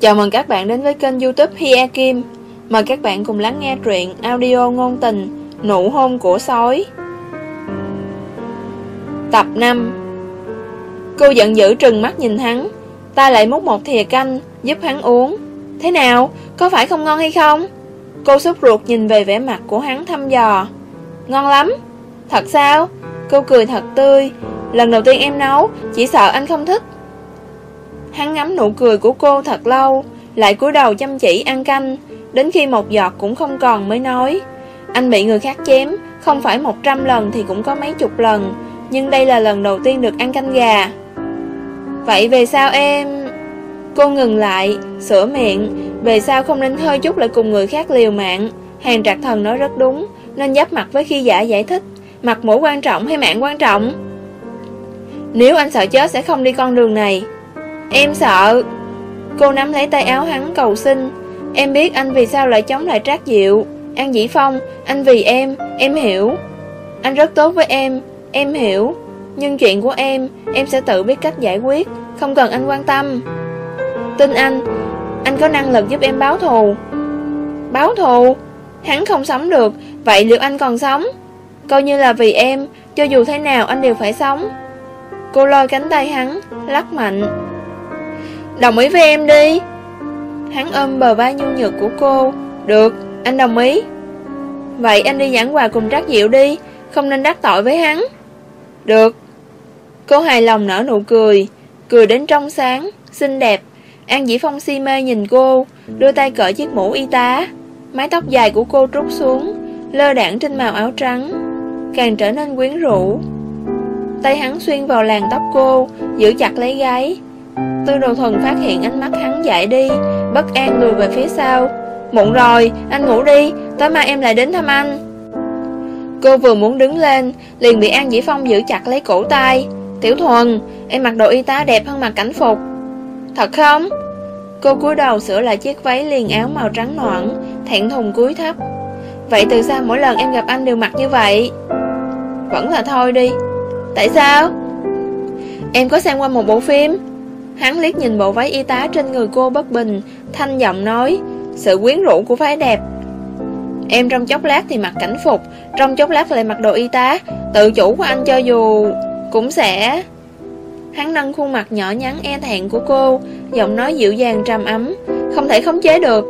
Chào mừng các bạn đến với kênh youtube Hia Kim. Mời các bạn cùng lắng nghe truyện audio ngôn tình Nụ hôn của sói. Tập 5 Cô giận dữ trừng mắt nhìn hắn. Ta lại múc một thìa canh Giúp hắn uống. Thế nào? Có phải không ngon hay không? Cô sốt ruột nhìn về vẻ mặt của hắn thăm dò. Ngon lắm. Thật sao? Cô cười thật tươi. Lần đầu tiên em nấu, Chỉ sợ anh không thích. Hắn ngắm nụ cười của cô thật lâu Lại cúi đầu chăm chỉ ăn canh. Đến khi một giọt cũng không còn mới nói Anh bị người khác chém Không phải một trăm lần thì cũng có mấy chục lần Nhưng đây là lần đầu tiên được ăn canh gà. Vậy về sao em... Cô ngừng lại, sửa miệng Về sao không nên hơi chút lại cùng người khác liều mạng. Hàng trạc thần nói rất đúng Nên giáp mặt với khi giả giải thích Mặt mũi quan trọng hay mạng quan trọng? Nếu anh sợ chết sẽ không đi con đường này. Em sợ. Cô nắm lấy tay áo hắn cầu xin. Em biết anh vì sao lại chống lại Trác Diệu. An Dĩ Phong Anh vì em, em hiểu. Anh rất tốt với em, em hiểu. Nhưng chuyện của em Em sẽ tự biết cách giải quyết Không cần anh quan tâm. Tin anh Anh có năng lực giúp em báo thù. Báo thù? Hắn không sống được Vậy liệu anh còn sống? Coi như là vì em Cho dù thế nào anh đều phải sống. Cô lôi cánh tay hắn Lắc mạnh. Đồng ý với em đi. Hắn ôm bờ vai nhu nhược của cô. Được, anh đồng ý. Vậy anh đi giảng quà cùng Trác Diệu đi Không nên đắc tội với hắn. Được. Cô hài lòng nở nụ cười Cười đến trong sáng, xinh đẹp. An Dĩ Phong si mê nhìn cô Đưa tay cởi chiếc mũ y tá. Mái tóc dài của cô trút xuống Lơ đảng trên màu áo trắng Càng trở nên quyến rũ. Tay hắn xuyên vào làn tóc cô Giữ chặt lấy gáy. Tư đồ thuần phát hiện ánh mắt hắn dại đi Bất an lùi về phía sau Muộn rồi, anh ngủ đi Tối mai em lại đến thăm anh Cô vừa muốn đứng lên Liền bị An Dĩ Phong giữ chặt lấy cổ tay Tiểu thuần, em mặc đồ y tá đẹp hơn mặc cảnh phục Thật không? Cô cúi đầu sửa lại chiếc váy liền áo màu trắng noãn Thẹn thùng cúi thấp Vậy từ sao mỗi lần em gặp anh đều mặc như vậy? Vẫn là thôi đi Tại sao? Em có xem qua một bộ phim Hắn liếc nhìn bộ váy y tá trên người cô bất bình, Thanh giọng nói, Sự quyến rũ của phái đẹp. Em trong chốc lát thì mặc cảnh phục, Trong chốc lát lại mặc đồ y tá, Tự chủ của anh cho dù Cũng sẽ. Hắn nâng khuôn mặt nhỏ nhắn e thẹn của cô, Giọng nói dịu dàng trầm ấm, Không thể khống chế được.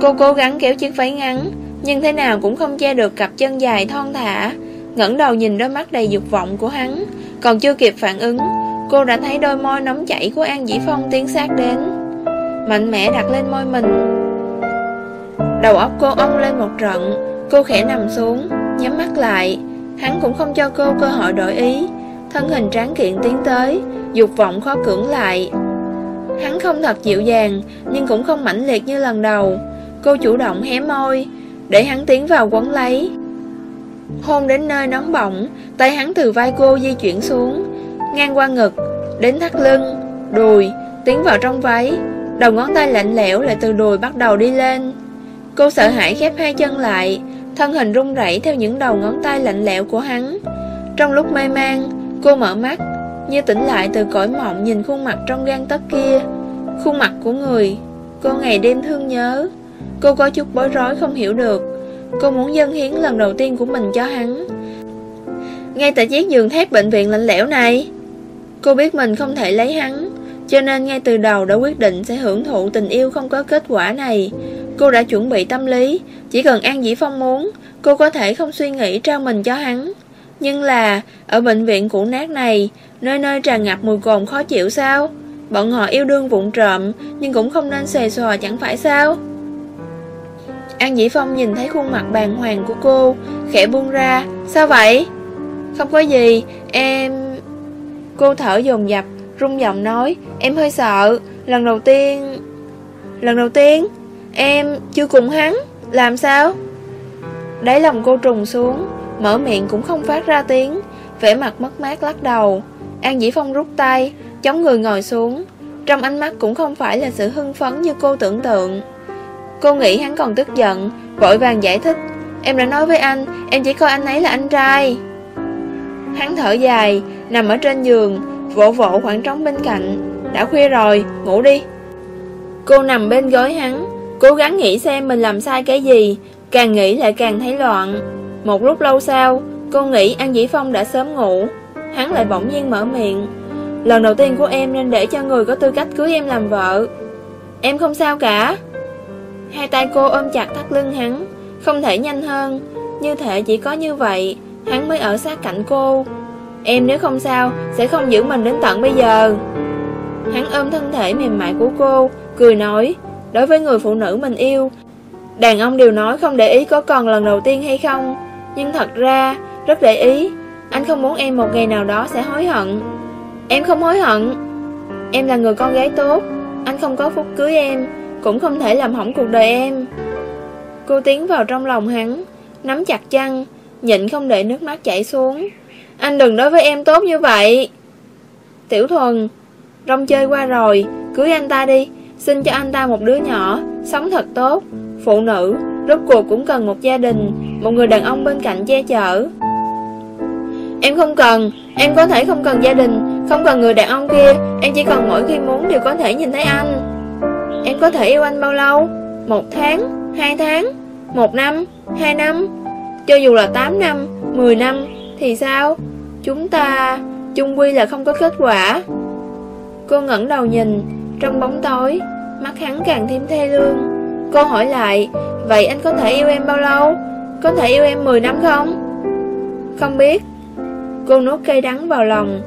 Cô cố gắng kéo chiếc váy ngắn, Nhưng thế nào cũng không che được cặp chân dài thon thả, ngẩng đầu nhìn đôi mắt đầy dục vọng của hắn, Còn chưa kịp phản ứng Cô đã thấy đôi môi nóng chảy của An Dĩ Phong tiến sát đến. Mạnh mẽ đặt lên môi mình. Đầu óc cô ong lên một trận. Cô khẽ nằm xuống, Nhắm mắt lại. Hắn cũng không cho cô cơ hội đổi ý. Thân hình tráng kiện tiến tới, Dục vọng khó cưỡng lại. Hắn không thật dịu dàng, Nhưng cũng không mãnh liệt như lần đầu. Cô chủ động hé môi, Để hắn tiến vào quấn lấy. Hôn đến nơi nóng bỏng, Tay hắn từ vai cô di chuyển xuống. Ngang qua ngực Đến thắt lưng, đùi Tiến vào trong váy. Đầu ngón tay lạnh lẽo lại từ đùi bắt đầu đi lên. Cô sợ hãi khép hai chân lại Thân hình run rẩy theo những đầu ngón tay lạnh lẽo của hắn. Trong lúc mê man Cô mở mắt Như tỉnh lại từ cõi mộng nhìn khuôn mặt trong gan tấc kia. Khuôn mặt của người Cô ngày đêm thương nhớ. Cô có chút bối rối không hiểu được. Cô muốn dâng hiến lần đầu tiên của mình cho hắn. Ngay tại chiếc giường thép bệnh viện lạnh lẽo này Cô biết mình không thể lấy hắn, Cho nên ngay từ đầu đã quyết định sẽ hưởng thụ tình yêu không có kết quả này. Cô đã chuẩn bị tâm lý, Chỉ cần An Dĩ Phong muốn, Cô có thể không suy nghĩ trao mình cho hắn. Nhưng là, Ở bệnh viện cũ nát này, Nơi nơi tràn ngập mùi cồn khó chịu sao? Bọn họ yêu đương vụn trộm, Nhưng cũng không nên xề xòa, chẳng phải sao? An Dĩ Phong nhìn thấy khuôn mặt bàng hoàng của cô, Khẽ buông ra. Sao vậy? Không có gì, Em Cô thở dồn dập, rung giọng nói Em hơi sợ, lần đầu tiên Lần đầu tiên Em chưa cùng hắn. Làm sao? Đáy lòng cô trùng xuống Mở miệng cũng không phát ra tiếng. Vẻ mặt mất mát lắc đầu. An Dĩ Phong rút tay Chống người ngồi xuống. Trong ánh mắt cũng không phải là sự hưng phấn như cô tưởng tượng. Cô nghĩ hắn còn tức giận Vội vàng giải thích Em đã nói với anh Em chỉ coi anh ấy là anh trai. Hắn thở dài Nằm ở trên giường Vỗ vỗ khoảng trống bên cạnh. Đã khuya rồi, ngủ đi. Cô nằm bên gối hắn Cố gắng nghĩ xem mình làm sai cái gì Càng nghĩ lại càng thấy loạn. Một lúc lâu sau Cô nghĩ An Dĩ Phong đã sớm ngủ. Hắn lại bỗng nhiên mở miệng Lần đầu tiên của em nên để cho người có tư cách cưới em làm vợ. Em không sao cả. Hai tay cô ôm chặt thắt lưng hắn Không thể nhanh hơn Như thể chỉ có như vậy. Hắn mới ở sát cạnh cô. Em nếu không sao, Sẽ không giữ mình đến tận bây giờ. Hắn ôm thân thể mềm mại của cô, Cười nói, Đối với người phụ nữ mình yêu, Đàn ông đều nói không để ý có còn lần đầu tiên hay không. Nhưng thật ra, Rất để ý, Anh không muốn em một ngày nào đó sẽ hối hận. Em không hối hận. Em là người con gái tốt, Anh không có phúc cưới em, Cũng không thể làm hỏng cuộc đời em. Cô tiến vào trong lòng hắn, Nắm chặt chăn Nhịn không để nước mắt chảy xuống. Anh đừng đối với em tốt như vậy. Tiểu thuần, Rong chơi qua rồi, Cưới anh ta đi. Xin cho anh ta một đứa nhỏ, Sống thật tốt. Phụ nữ, Rốt cuộc cũng cần một gia đình, Một người đàn ông bên cạnh che chở. Em không cần, Em có thể không cần gia đình, Không cần người đàn ông kia. Em chỉ cần mỗi khi muốn đều có thể nhìn thấy anh. Em có thể yêu anh bao lâu? Một tháng, Hai tháng, Một năm, Hai năm. Cho dù là 8 năm 10 năm Thì sao? Chúng ta chung quy là không có kết quả. Cô ngẩng đầu nhìn, Trong bóng tối, Mắt hắn càng thêm thê lương. Cô hỏi lại, Vậy anh có thể yêu em bao lâu? Có thể yêu em 10 năm không? Không biết. Cô nuốt cây đắng vào lòng.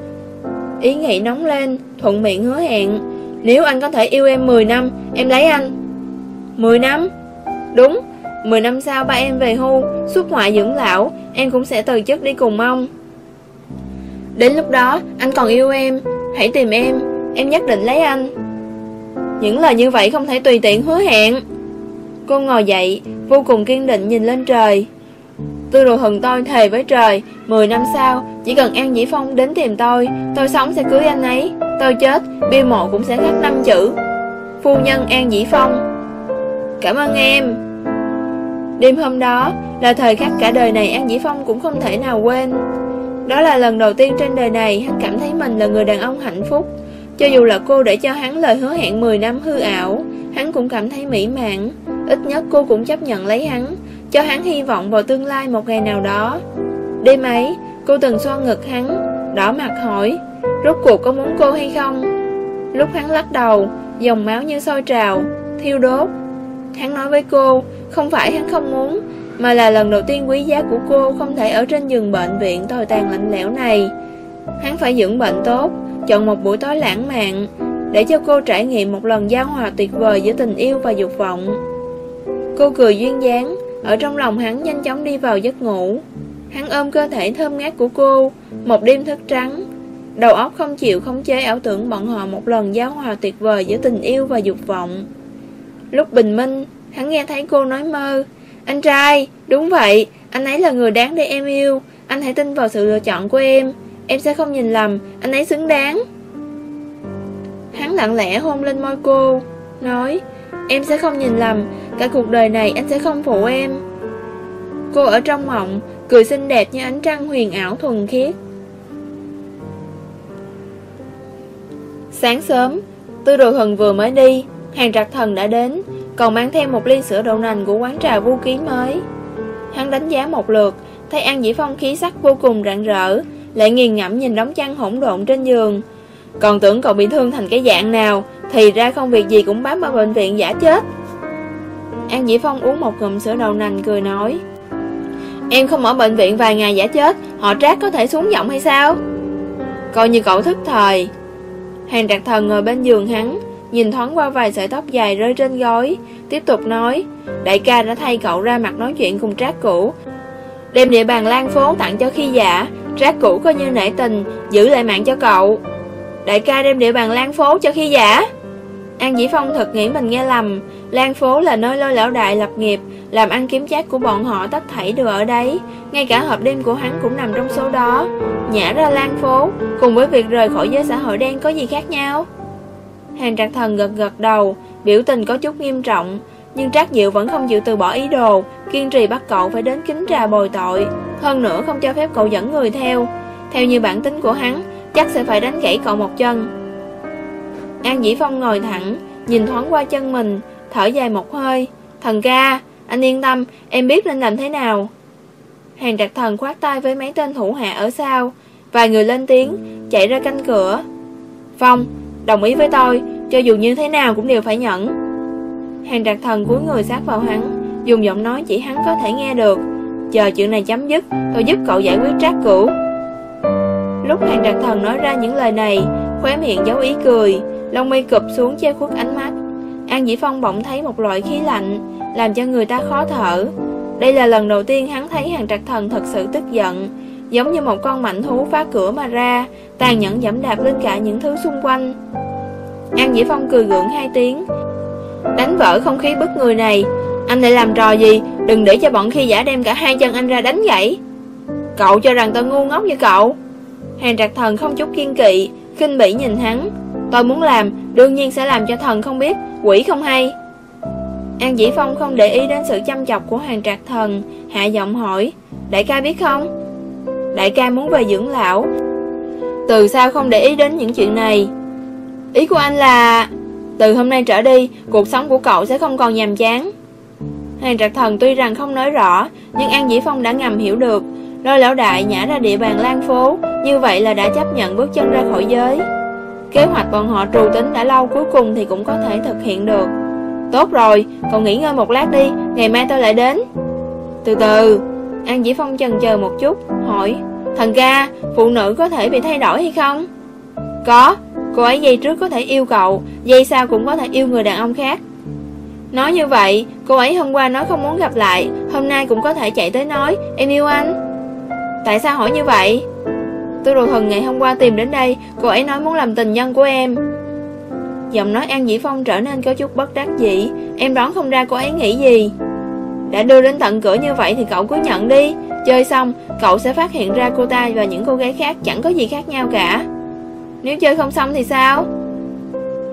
Ý nghĩ nóng lên, Thuận miệng hứa hẹn, Nếu anh có thể yêu em 10 năm, Em lấy anh. 10 năm? Đúng. 10 năm sau ba em về hưu, Xuất ngoại dưỡng lão, Em cũng sẽ từ chức đi cùng ông. Đến lúc đó, anh còn yêu em. Hãy tìm em Em nhất định lấy anh. Những lời như vậy không thể tùy tiện hứa hẹn. Cô ngồi dậy, Vô cùng kiên định nhìn lên trời. Tư đồ hừng tôi thề với trời 10 năm sau, Chỉ cần An Dĩ Phong đến tìm tôi Tôi sống sẽ cưới anh ấy. Tôi chết, Bia mộ cũng sẽ khắc năm chữ. Phu nhân An Dĩ Phong. Cảm ơn em. Đêm hôm đó Là thời khắc cả đời này An Dĩ Phong cũng không thể nào quên. Đó là lần đầu tiên trên đời này Hắn cảm thấy mình là người đàn ông hạnh phúc. Cho dù là cô để cho hắn lời hứa hẹn 10 năm hư ảo, Hắn cũng cảm thấy mỹ mãn. Ít nhất cô cũng chấp nhận lấy hắn, Cho hắn hy vọng vào tương lai một ngày nào đó. Đêm ấy, Cô từng xoa ngực hắn, Đỏ mặt hỏi, Rốt cuộc có muốn cô hay không? Lúc hắn lắc đầu, Dòng máu như sôi trào, Thiêu đốt. Hắn nói với cô không phải hắn không muốn, Mà là lần đầu tiên quý giá của cô Không thể ở trên giường bệnh viện tồi tàn lạnh lẽo này. Hắn phải dưỡng bệnh tốt, Chọn một buổi tối lãng mạn, Để cho cô trải nghiệm một lần giao hòa tuyệt vời Giữa tình yêu và dục vọng. Cô cười duyên dáng, Ở trong lòng hắn nhanh chóng đi vào giấc ngủ. Hắn ôm cơ thể thơm ngát của cô, Một đêm thức trắng. Đầu óc không chịu khống chế ảo tưởng bọn họ một lần giao hòa tuyệt vời giữa tình yêu và dục vọng. Lúc bình minh Hắn nghe thấy cô nói mơ. Anh trai, đúng vậy. Anh ấy là người đáng để em yêu. Anh hãy tin vào sự lựa chọn của em. Em sẽ không nhìn lầm. Anh ấy xứng đáng. Hắn lặng lẽ hôn lên môi cô Nói Em sẽ không nhìn lầm. Cả cuộc đời này anh sẽ không phụ em. Cô ở trong mộng Cười xinh đẹp như ánh trăng huyền ảo thuần khiết. Sáng sớm Tư đồ thần vừa mới đi Hàng trạc thần đã đến. Còn mang theo một ly sữa đậu nành của quán trà vô ký mới. Hắn đánh giá một lượt, Thấy An Dĩ Phong khí sắc vô cùng rạng rỡ, Lại nghiền ngẫm nhìn đống chăn hỗn độn trên giường. Còn tưởng cậu bị thương thành cái dạng nào, Thì ra không việc gì cũng bám ở bệnh viện giả chết. An Dĩ Phong uống một ngụm sữa đậu nành cười nói, Em không ở bệnh viện vài ngày giả chết, Họ trác có thể xuống giọng hay sao? Coi như cậu thức thời. Hàng trạc thần ngồi bên giường hắn Nhìn thoáng qua vài sợi tóc dài rơi trên gối, Tiếp tục nói, Đại ca đã thay cậu ra mặt nói chuyện cùng trác cũ. Đem địa bàn lan phố tặng cho khi giả Trác cũ coi như nể tình, Giữ lại mạng cho cậu. Đại ca đem địa bàn lan phố cho khi giả An Dĩ Phong thật nghĩ mình nghe lầm, Lan phố là nơi lôi lão đại lập nghiệp, Làm ăn kiếm chác của bọn họ tất thảy đều ở đấy, Ngay cả hộp đêm của hắn cũng nằm trong số đó. Nhả ra Lan phố, Cùng với việc rời khỏi giới xã hội đen có gì khác nhau? Hàng trạc thần gật gật đầu Biểu tình có chút nghiêm trọng Nhưng Trác Diệu vẫn không chịu từ bỏ ý đồ Kiên trì bắt cậu phải đến kính trà bồi tội Hơn nữa không cho phép cậu dẫn người theo Theo như bản tính của hắn Chắc sẽ phải đánh gãy cậu một chân An Dĩ Phong ngồi thẳng nhìn thoáng qua chân mình, thở dài một hơi. Thần ca, anh yên tâm, em biết nên làm thế nào. Hàng trạc thần khoát tay với mấy tên thủ hạ ở sau. Vài người lên tiếng, chạy ra canh cửa. Phong, đồng ý với tôi, cho dù như thế nào cũng đều phải nhận. Hàng trạc thần cúi người sát vào hắn, dùng giọng nói chỉ hắn có thể nghe được. Chờ chuyện này chấm dứt, tôi giúp cậu giải quyết trác cửu. Lúc hàng trạc thần nói ra những lời này, khóe miệng giấu ý cười, lông mi cụp xuống che khuất ánh mắt. An Dĩ Phong bỗng thấy một loại khí lạnh, làm cho người ta khó thở. Đây là lần đầu tiên hắn thấy hàng trạc thần thật sự tức giận, giống như một con mạnh thú phá cửa mà ra, tàn nhẫn dẫm đạp lên cả những thứ xung quanh. An Dĩ Phong cười gượng hai tiếng, đánh vỡ không khí bức người này. Anh lại làm trò gì, đừng để cho bọn khi giả đem cả hai chân anh ra đánh gãy. Cậu cho rằng tôi ngu ngốc như cậu. Hàng trạc thần không chút kiên kỵ, khinh bỉ nhìn hắn. Tôi muốn làm, đương nhiên sẽ làm cho thần không biết, quỷ không hay. An Dĩ Phong không để ý đến sự chăm chọc của hàng trạc thần, hạ giọng hỏi, đại ca biết không? Đại ca muốn về dưỡng lão. Từ sao không để ý đến những chuyện này? Ý của anh là... Từ hôm nay trở đi, cuộc sống của cậu sẽ không còn nhàm chán. Hàng trạc thần tuy rằng không nói rõ, nhưng An Dĩ Phong đã ngầm hiểu được. Lôi lão đại nhả ra địa bàn lan phố, như vậy là đã chấp nhận bước chân ra khỏi giới. Kế hoạch bọn họ trù tính đã lâu cuối cùng thì cũng có thể thực hiện được. Tốt rồi, cậu nghỉ ngơi một lát đi, ngày mai tôi lại đến. Từ từ, An Dĩ Phong chần chờ một chút, hỏi, thần ca, phụ nữ có thể bị thay đổi hay không? Có, cô ấy giây trước có thể yêu cậu, giây sau cũng có thể yêu người đàn ông khác. Nói như vậy, cô ấy hôm qua nói không muốn gặp lại, hôm nay cũng có thể chạy tới nói, em yêu anh. Tại sao hỏi như vậy? Tôi đồ thần ngày hôm qua tìm đến đây, cô ấy nói muốn làm tình nhân của em. Giọng nói An Dĩ Phong trở nên có chút bất đắc dĩ Em đoán không ra cô ấy nghĩ gì đã đưa đến tận cửa như vậy thì cậu cứ nhận đi. Chơi xong Cậu sẽ phát hiện ra cô ta và những cô gái khác Chẳng có gì khác nhau cả. Nếu chơi không xong thì sao?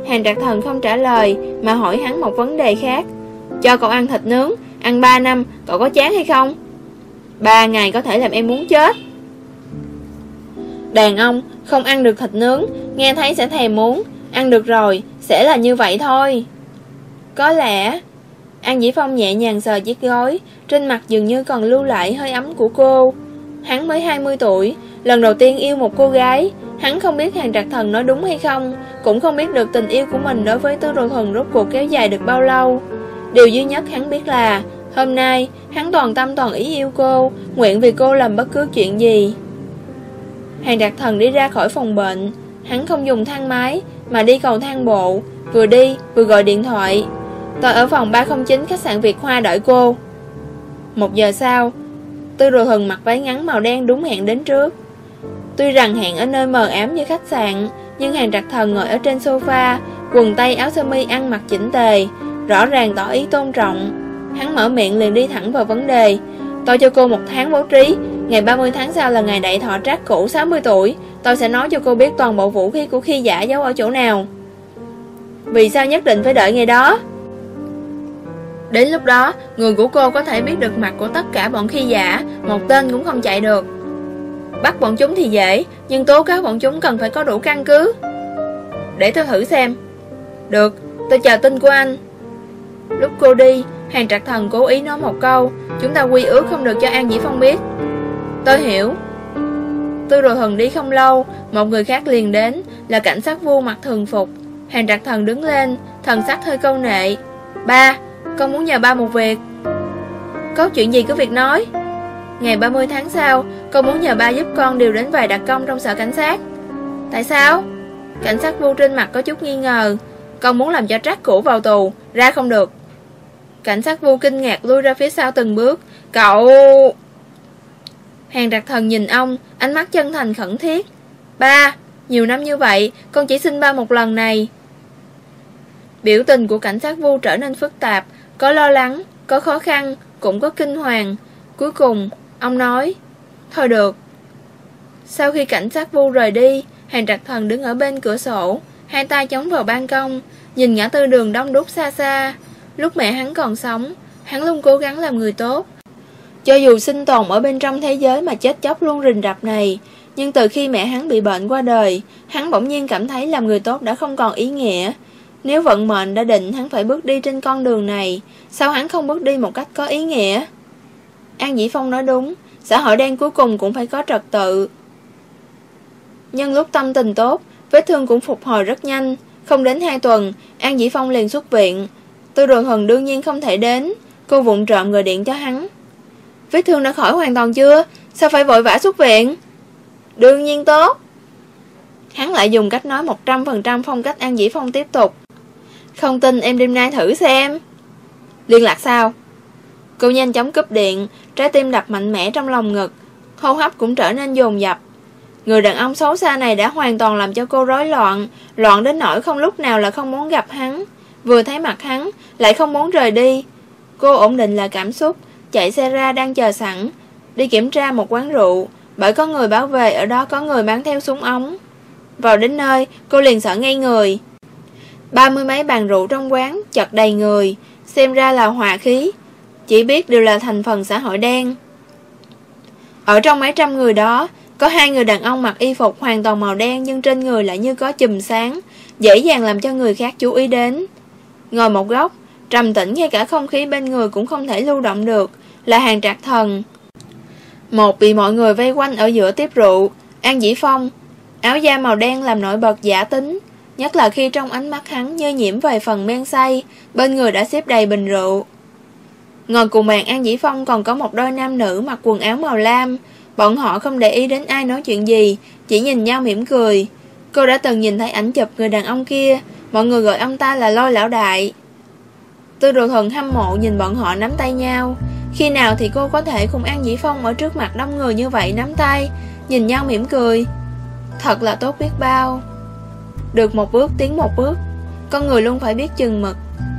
Hàng trạc thần không trả lời Mà hỏi hắn một vấn đề khác. Cho cậu ăn thịt nướng Ăn 3 năm cậu có chán hay không? 3 ngày có thể làm em muốn chết. Đàn ông không ăn được thịt nướng Nghe thấy sẽ thèm muốn Ăn được rồi, sẽ là như vậy thôi. Có lẽ... An Dĩ Phong nhẹ nhàng sờ chiếc gối, trên mặt dường như còn lưu lại hơi ấm của cô. Hắn mới 20 tuổi, lần đầu tiên yêu một cô gái. Hắn không biết hàng trạc thần nói đúng hay không, cũng không biết được tình yêu của mình đối với tư đồ thần rốt cuộc kéo dài được bao lâu. Điều duy nhất hắn biết là, hôm nay, hắn toàn tâm toàn ý yêu cô, nguyện vì cô làm bất cứ chuyện gì. Hàng trạc thần đi ra khỏi phòng bệnh, hắn không dùng thang máy, mà đi cầu thang bộ, vừa đi vừa gọi điện thoại. Tôi ở phòng 309 khách sạn Việt Hoa đợi cô. Một giờ sau, Tư Đồ Hừng mặc váy ngắn màu đen đúng hẹn đến trước. Tuy rằng hẹn ở nơi mờ ám như khách sạn, nhưng hàng trạc thần ngồi ở trên sofa, quần tây áo sơ mi ăn mặc chỉnh tề, rõ ràng tỏ ý tôn trọng. Hắn mở miệng liền đi thẳng vào vấn đề. Tôi cho cô một tháng bố trí, ngày 30 tháng sau là ngày đại thọ trác cũ 60 tuổi, Tôi sẽ nói cho cô biết toàn bộ vũ khí của khi giả giấu ở chỗ nào Vì sao nhất định phải đợi ngày đó Đến lúc đó Người của cô có thể biết được mặt của tất cả bọn khi giả Một tên cũng không chạy được. Bắt bọn chúng thì dễ Nhưng tố cáo bọn chúng cần phải có đủ căn cứ. Để tôi thử xem. Được, tôi chờ tin của anh. Lúc cô đi Hàng trạc thần cố ý nói một câu Chúng ta quy ước không được cho An Dĩ Phong biết. Tôi hiểu. Tư đồ thần đi không lâu Một người khác liền đến Là cảnh sát vua mặc thường phục. Hàng trạc thần đứng lên Thần sắc hơi câu nệ. Ba, con muốn nhờ ba một việc. Có chuyện gì cứ việc nói. Ngày 30 tháng sau Con muốn nhờ ba giúp con điều đến vài đặc công trong sở cảnh sát. Tại sao? Cảnh sát vu trên mặt có chút nghi ngờ. Con muốn làm cho trác cũ vào tù Ra không được. Cảnh sát vu kinh ngạc lui ra phía sau từng bước. Cậu... Hàng đặc thần nhìn ông, ánh mắt chân thành khẩn thiết. Ba, nhiều năm như vậy, con chỉ xin ba một lần này. Biểu tình của cảnh sát vu trở nên phức tạp, có lo lắng, có khó khăn, cũng có kinh hoàng. Cuối cùng, ông nói, thôi được. Sau khi cảnh sát vu rời đi, hàng trạc thần đứng ở bên cửa sổ, hai tay chống vào ban công, nhìn ngã tư đường đông đúc xa xa. Lúc mẹ hắn còn sống, hắn luôn cố gắng làm người tốt, cho dù sinh tồn ở bên trong thế giới mà chết chóc luôn rình rập này, nhưng từ khi mẹ hắn bị bệnh qua đời, hắn bỗng nhiên cảm thấy làm người tốt đã không còn ý nghĩa. Nếu vận mệnh đã định hắn phải bước đi trên con đường này, sao hắn không bước đi một cách có ý nghĩa? An Dĩ Phong nói đúng, xã hội đen cuối cùng cũng phải có trật tự. Nhân lúc tâm tình tốt, vết thương cũng phục hồi rất nhanh. Không đến hai tuần, An Dĩ Phong liền xuất viện. Tư đồ thần đương nhiên không thể đến, cô vụng trộm gọi điện cho hắn. Vết thương đã khỏi hoàn toàn chưa? Sao phải vội vã xuất viện? Đương nhiên tốt. Hắn lại dùng cách nói 100% phong cách An Dĩ Phong tiếp tục. Không tin em đêm nay thử xem. Liên lạc sao? Cô nhanh chóng cúp điện, trái tim đập mạnh mẽ trong lòng ngực, hô hấp cũng trở nên dồn dập. Người đàn ông xấu xa này đã hoàn toàn làm cho cô rối loạn, loạn đến nỗi không lúc nào là không muốn gặp hắn. Vừa thấy mặt hắn, lại không muốn rời đi. Cô ổn định là cảm xúc, chạy xe ra đang chờ sẵn, đi kiểm tra một quán rượu, bởi có người bảo vệ ở đó có người mang theo súng ống. Vào đến nơi, cô liền sợ ngay người. Ba mươi mấy bàn rượu trong quán, chật đầy người, xem ra là hòa khí, chỉ biết đều là thành phần xã hội đen. Ở trong mấy trăm người đó, có hai người đàn ông mặc y phục hoàn toàn màu đen nhưng trên người lại như có chùm sáng, dễ dàng làm cho người khác chú ý đến. Ngồi một góc, trầm tĩnh ngay cả không khí bên người cũng không thể lưu động được, là hàng trạc thần. Một bị mọi người vây quanh ở giữa tiếp rượu, An Dĩ Phong, áo da màu đen làm nổi bật giả tính, nhất là khi trong ánh mắt hắn như nhiễm vài phần men say, bên người đã xếp đầy bình rượu. Ngồi cùng bàn An Dĩ Phong còn có một đôi nam nữ mặc quần áo màu lam, bọn họ không để ý đến ai nói chuyện gì, chỉ nhìn nhau mỉm cười. Cô đã từng nhìn thấy ảnh chụp người đàn ông kia, mọi người gọi ông ta là lôi lão đại. Tư đồ thần hâm mộ nhìn bọn họ nắm tay nhau, khi nào thì cô có thể cùng An Dĩ Phong ở trước mặt đông người như vậy nắm tay, nhìn nhau mỉm cười. Thật là tốt biết bao. Được một bước tiến một bước, con người luôn phải biết chừng mực,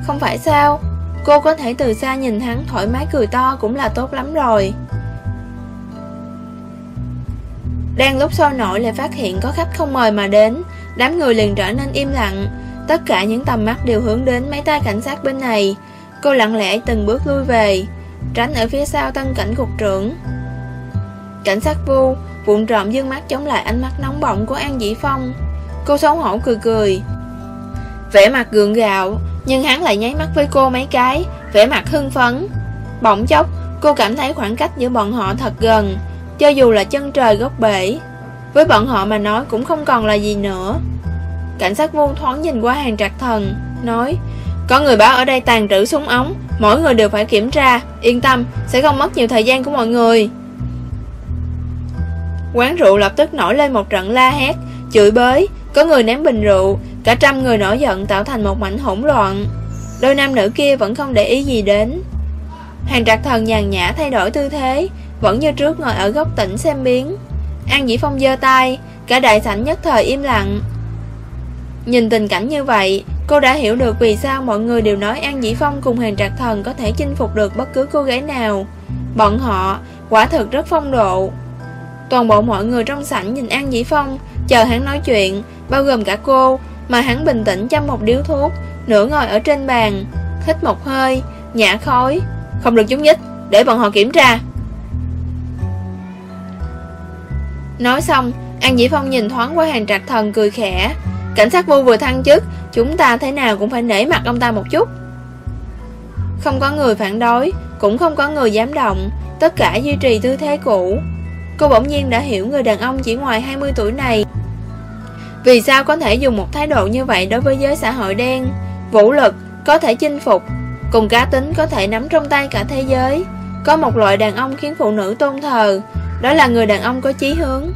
không phải sao? Cô có thể từ xa nhìn hắn thoải mái cười to cũng là tốt lắm rồi. Đang lúc sôi nổi lại phát hiện có khách không mời mà đến, đám người liền trở nên im lặng. Tất cả những tầm mắt đều hướng đến mấy tay cảnh sát bên này. Cô lặng lẽ từng bước lui về, tránh ở phía sau tân cảnh cục trưởng. Cảnh sát vu, vụn trộm dương mắt chống lại ánh mắt nóng bỏng của An Dĩ Phong. Cô xấu hổ cười cười. Vẻ mặt gượng gạo, nhưng hắn lại nháy mắt với cô mấy cái, vẻ mặt hưng phấn. Bỗng chốc, cô cảm thấy khoảng cách giữa bọn họ thật gần, cho dù là chân trời góc bể. Với bọn họ mà nói cũng không còn là gì nữa. Cảnh sát vô thoáng nhìn qua hàng trạc thần, nói Có người báo ở đây tàn trữ súng ống, mỗi người đều phải kiểm tra, yên tâm, sẽ không mất nhiều thời gian của mọi người. Quán rượu lập tức nổi lên một trận la hét, chửi bới, có người ném bình rượu, cả trăm người nổi giận tạo thành một mảnh hỗn loạn. Đôi nam nữ kia vẫn không để ý gì đến. Hàng trạc thần nhàn nhã thay đổi tư thế, vẫn như trước ngồi ở góc tỉnh xem biến. An Dĩ Phong giơ tay, cả đại sảnh nhất thời im lặng. Nhìn tình cảnh như vậy, cô đã hiểu được vì sao mọi người đều nói An Dĩ Phong cùng hàng trạc thần có thể chinh phục được bất cứ cô gái nào. Bọn họ, quả thực rất phong độ. Toàn bộ mọi người trong sảnh nhìn An Dĩ Phong, chờ hắn nói chuyện, bao gồm cả cô, mà hắn bình tĩnh chăm một điếu thuốc, nửa ngồi ở trên bàn, hít một hơi, nhả khói. Không được chúng nhích, để bọn họ kiểm tra. Nói xong, An Dĩ Phong nhìn thoáng qua hàng trạc thần cười khẽ. Cảnh sát vô vừa thăng chức, chúng ta thế nào cũng phải nể mặt ông ta một chút. Không có người phản đối, cũng không có người dám động, tất cả duy trì tư thế cũ. Cô bỗng nhiên đã hiểu người đàn ông chỉ ngoài 20 tuổi này vì sao có thể dùng một thái độ như vậy đối với giới xã hội đen? Vũ lực có thể chinh phục Cùng cá tính có thể nắm trong tay cả thế giới. Có một loại đàn ông khiến phụ nữ tôn thờ Đó là người đàn ông có chí hướng.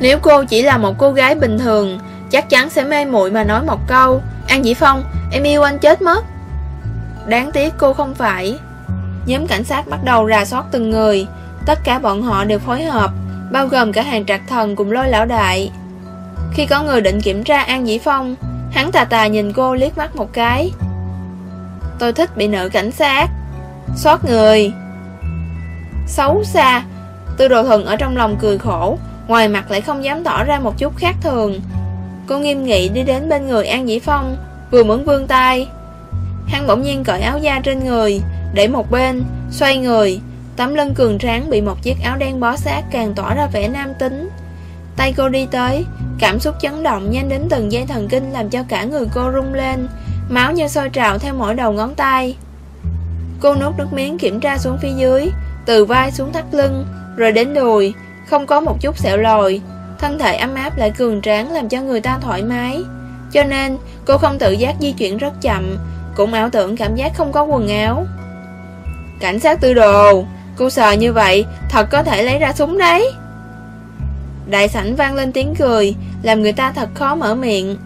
Nếu cô chỉ là một cô gái bình thường Chắc chắn sẽ mê muội mà nói một câu An Dĩ Phong, em yêu anh chết mất. Đáng tiếc cô không phải. Nhóm cảnh sát bắt đầu rà soát từng người. Tất cả bọn họ đều phối hợp Bao gồm cả hàng trạc thần cùng lôi lão đại. Khi có người định kiểm tra An Dĩ Phong, Hắn tà tà nhìn cô liếc mắt một cái. Tôi thích bị nữ cảnh sát. Xót người. Xấu xa. Tư đồ thần ở trong lòng cười khổ, Ngoài mặt lại không dám tỏ ra một chút khác thường. Cô nghiêm nghị đi đến bên người An Dĩ Phong, Vừa muốn vươn tay. Hắn bỗng nhiên cởi áo da trên người, Để một bên, Xoay người. Tấm lưng cường tráng bị một chiếc áo đen bó sát càng tỏ ra vẻ nam tính. Tay cô đi tới. Cảm xúc chấn động nhanh đến từng dây thần kinh Làm cho cả người cô rung lên. Máu như sôi trào theo mỗi đầu ngón tay. Cô nuốt nước miếng kiểm tra xuống phía dưới, Từ vai xuống thắt lưng, Rồi đến đùi. Không có một chút sẹo lồi. Thân thể ấm áp lại cường tráng làm cho người ta thoải mái. Cho nên, cô không tự giác di chuyển rất chậm, Cũng ảo tưởng cảm giác không có quần áo. Cảnh sát tư đồ, Cô sờ như vậy, Thật có thể lấy ra súng đấy. Đại sảnh vang lên tiếng cười, Làm người ta thật khó mở miệng.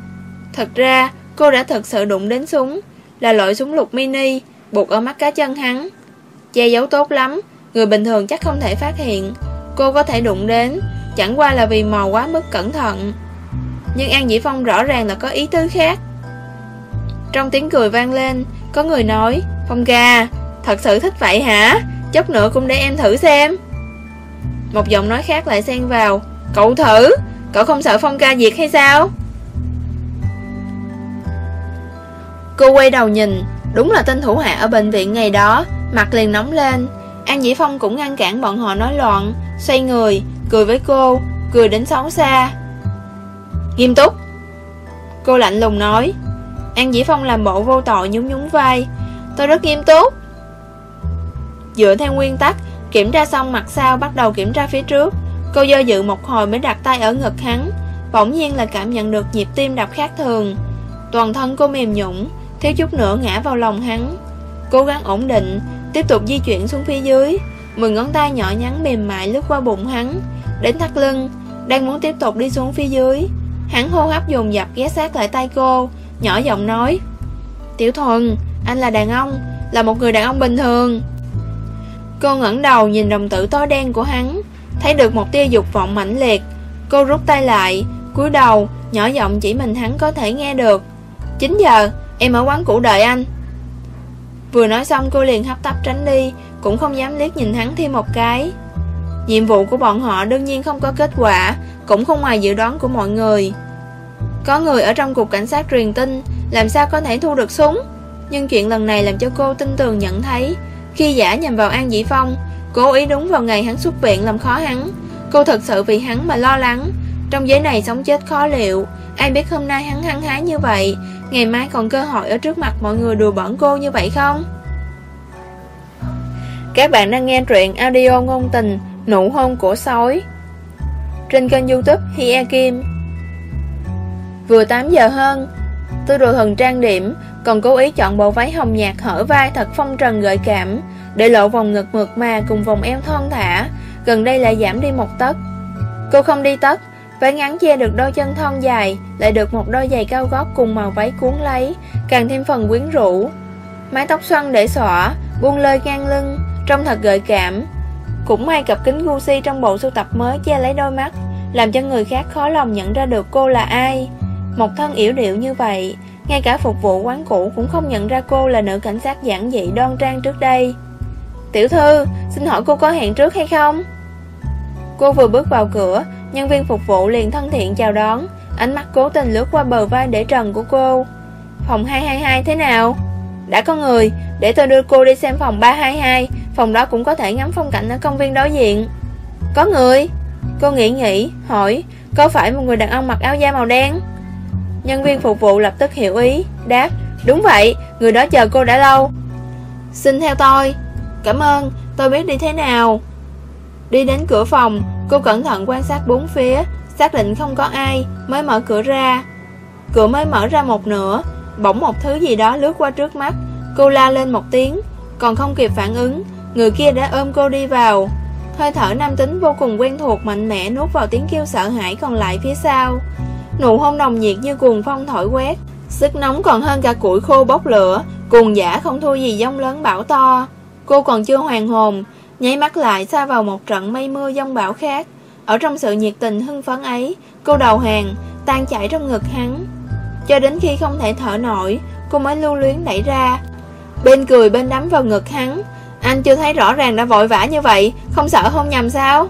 Thật ra, cô đã thật sự đụng đến súng, Là loại súng lục mini, Buộc ở mắt cá chân hắn. Che giấu tốt lắm, Người bình thường chắc không thể phát hiện. Cô có thể đụng đến, Chẳng qua là vì mò quá mức cẩn thận. Nhưng An Dĩ Phong rõ ràng là có ý tứ khác. Trong tiếng cười vang lên, Có người nói, Phong ca, Thật sự thích vậy hả? Chốc nữa cũng để em thử xem. Một giọng nói khác lại xen vào. Cậu thử Cậu không sợ Phong ca diệt hay sao? Cô quay đầu nhìn Đúng là tên thủ hạ ở bệnh viện ngày đó Mặt liền nóng lên. An Dĩ Phong cũng ngăn cản bọn họ nói loạn Xoay người, cười với cô Cười đến xấu xa. Nghiêm túc. Cô lạnh lùng nói. An Dĩ Phong làm bộ vô tội nhún nhún vai. Tôi rất nghiêm túc. Dựa theo nguyên tắc Kiểm tra xong mặt sau bắt đầu kiểm tra phía trước. Cô do dự một hồi mới đặt tay ở ngực hắn Bỗng nhiên là cảm nhận được nhịp tim đập khác thường. Toàn thân cô mềm nhũng Thiếu chút nữa ngã vào lòng hắn. Cố gắng ổn định Tiếp tục di chuyển xuống phía dưới Mười ngón tay nhỏ nhắn mềm mại lướt qua bụng hắn Đến thắt lưng Đang muốn tiếp tục đi xuống phía dưới. Hắn hô hấp dồn dập ghé sát lại tay cô Nhỏ giọng nói Tiểu thuần, anh là đàn ông Là một người đàn ông bình thường. Cô ngẩng đầu nhìn đồng tử tối đen của hắn Thấy được một tia dục vọng mãnh liệt. Cô rút tay lại, cúi đầu, Nhỏ giọng chỉ mình hắn có thể nghe được. 9 giờ, em ở quán cũ đợi anh. Vừa nói xong cô liền hấp tấp tránh đi, Cũng không dám liếc nhìn hắn thêm một cái. Nhiệm vụ của bọn họ đương nhiên không có kết quả, Cũng không ngoài dự đoán của mọi người. Có người ở trong cục cảnh sát truyền tin, Làm sao có thể thu được súng? Nhưng chuyện lần này làm cho cô tin tường nhận thấy, Khi giả nhằm vào An Dĩ Phong Cố ý đúng vào ngày hắn xuất viện làm khó hắn. Cô thật sự vì hắn mà lo lắng. Trong giới này sống chết khó liệu. Ai biết hôm nay hắn hăng hái như vậy, Ngày mai còn cơ hội ở trước mặt mọi người đùa bỡn cô như vậy không? Các bạn đang nghe truyện audio ngôn tình Nụ hôn của sói Trên kênh youtube Hia Kim. Vừa 8 giờ hơn, tôi đồ thần trang điểm, Còn cố ý chọn bộ váy hồng nhạt hở vai thật phong trần gợi cảm. Để lộ vòng ngực mượt mà cùng vòng eo thon thả. Gần đây lại giảm đi một tấc. Cô không đi tất Váy ngắn che được đôi chân thon dài, Lại được một đôi giày cao gót cùng màu váy cuốn lấy, Càng thêm phần quyến rũ. Mái tóc xoăn để xõa, Buông lơi ngang lưng, Trông thật gợi cảm. Cũng may cặp kính Gucci trong bộ sưu tập mới che lấy đôi mắt, Làm cho người khác khó lòng nhận ra được cô là ai. Một thân yểu điệu như vậy, Ngay cả phục vụ quán cũ cũng không nhận ra cô là nữ cảnh sát giản dị đoan trang trước đây. Tiểu thư, xin hỏi cô có hẹn trước hay không? Cô vừa bước vào cửa Nhân viên phục vụ liền thân thiện chào đón. Ánh mắt cố tình lướt qua bờ vai để trần của cô. Phòng 222 thế nào? Đã có người, để tôi đưa cô đi xem phòng 322 Phòng đó cũng có thể ngắm phong cảnh ở công viên đối diện. Có người? Cô nghĩ nghĩ, hỏi Có phải một người đàn ông mặc áo da màu đen? Nhân viên phục vụ lập tức hiểu ý Đáp, đúng vậy, người đó chờ cô đã lâu. Xin theo tôi. Cảm ơn, tôi biết đi thế nào. Đi đến cửa phòng Cô cẩn thận quan sát bốn phía Xác định không có ai Mới mở cửa ra. Cửa mới mở ra một nửa Bỗng một thứ gì đó lướt qua trước mắt. Cô la lên một tiếng Còn không kịp phản ứng Người kia đã ôm cô đi vào. Hơi thở nam tính vô cùng quen thuộc mạnh mẽ nuốt vào tiếng kêu sợ hãi còn lại phía sau. Nụ hôn nồng nhiệt như cuồng phong thổi quét Sức nóng còn hơn cả củi khô bốc lửa Cuồng giả không thua gì giông lớn bão to. Cô còn chưa hoàn hồn, Nháy mắt lại xa vào một trận mây mưa giông bão khác. Ở trong sự nhiệt tình hưng phấn ấy, Cô đầu hàng Tan chảy trong ngực hắn. Cho đến khi không thể thở nổi, Cô mới lưu luyến đẩy ra. Bên cười bên đắm vào ngực hắn. Anh chưa thấy rõ ràng đã vội vã như vậy, Không sợ hôn nhầm sao?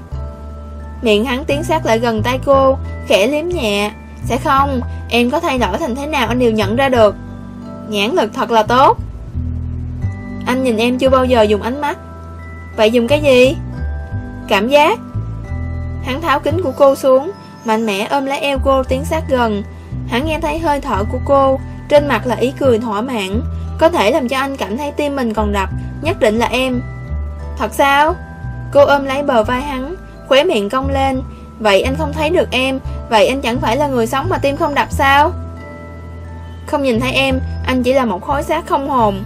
Miệng hắn tiến sát lại gần tay cô, Khẽ liếm nhẹ. Sẽ không, Em có thay đổi thành thế nào anh đều nhận ra được. Nhãn lực thật là tốt. Anh nhìn em chưa bao giờ dùng ánh mắt. Vậy dùng cái gì? Cảm giác. Hắn tháo kính của cô xuống, Mạnh mẽ ôm lấy eo cô tiến sát gần. Hắn nghe thấy hơi thở của cô, Trên mặt là ý cười thỏa mãn. Có thể làm cho anh cảm thấy tim mình còn đập, Nhất định là em. Thật sao? Cô ôm lấy bờ vai hắn, Khóe miệng cong lên. Vậy anh không thấy được em, Vậy anh chẳng phải là người sống mà tim không đập sao? Không nhìn thấy em, Anh chỉ là một khối xác không hồn.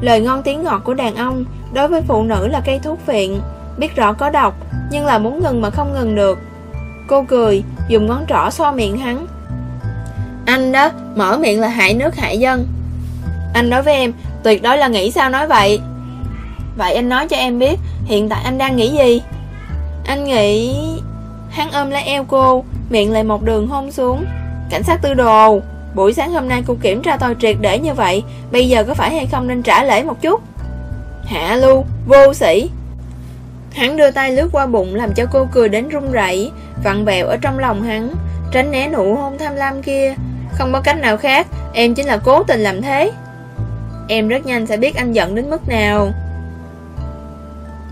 Lời ngon tiếng ngọt của đàn ông Đối với phụ nữ là cây thuốc viện. Biết rõ có độc, Nhưng là muốn ngừng mà không ngừng được. Cô cười, Dùng ngón trỏ so miệng hắn. Anh đó, Mở miệng là hại nước hại dân. Anh nói với em, Tuyệt đối là nghĩ sao nói vậy? Vậy anh nói cho em biết, Hiện tại anh đang nghĩ gì? Anh nghĩ, Hắn ôm lấy eo cô, Miệng lại một đường hôn xuống. Cảnh sát tư đồ. Buổi sáng hôm nay cô kiểm tra tôi triệt để như vậy Bây giờ có phải hay không nên trả lễ một chút Hạ lưu Vô sĩ Hắn đưa tay lướt qua bụng làm cho cô cười đến run rẩy, vặn vẹo ở trong lòng hắn, tránh né nụ hôn tham lam kia. Không có cách nào khác, em chính là cố tình làm thế. Em rất nhanh sẽ biết anh giận đến mức nào.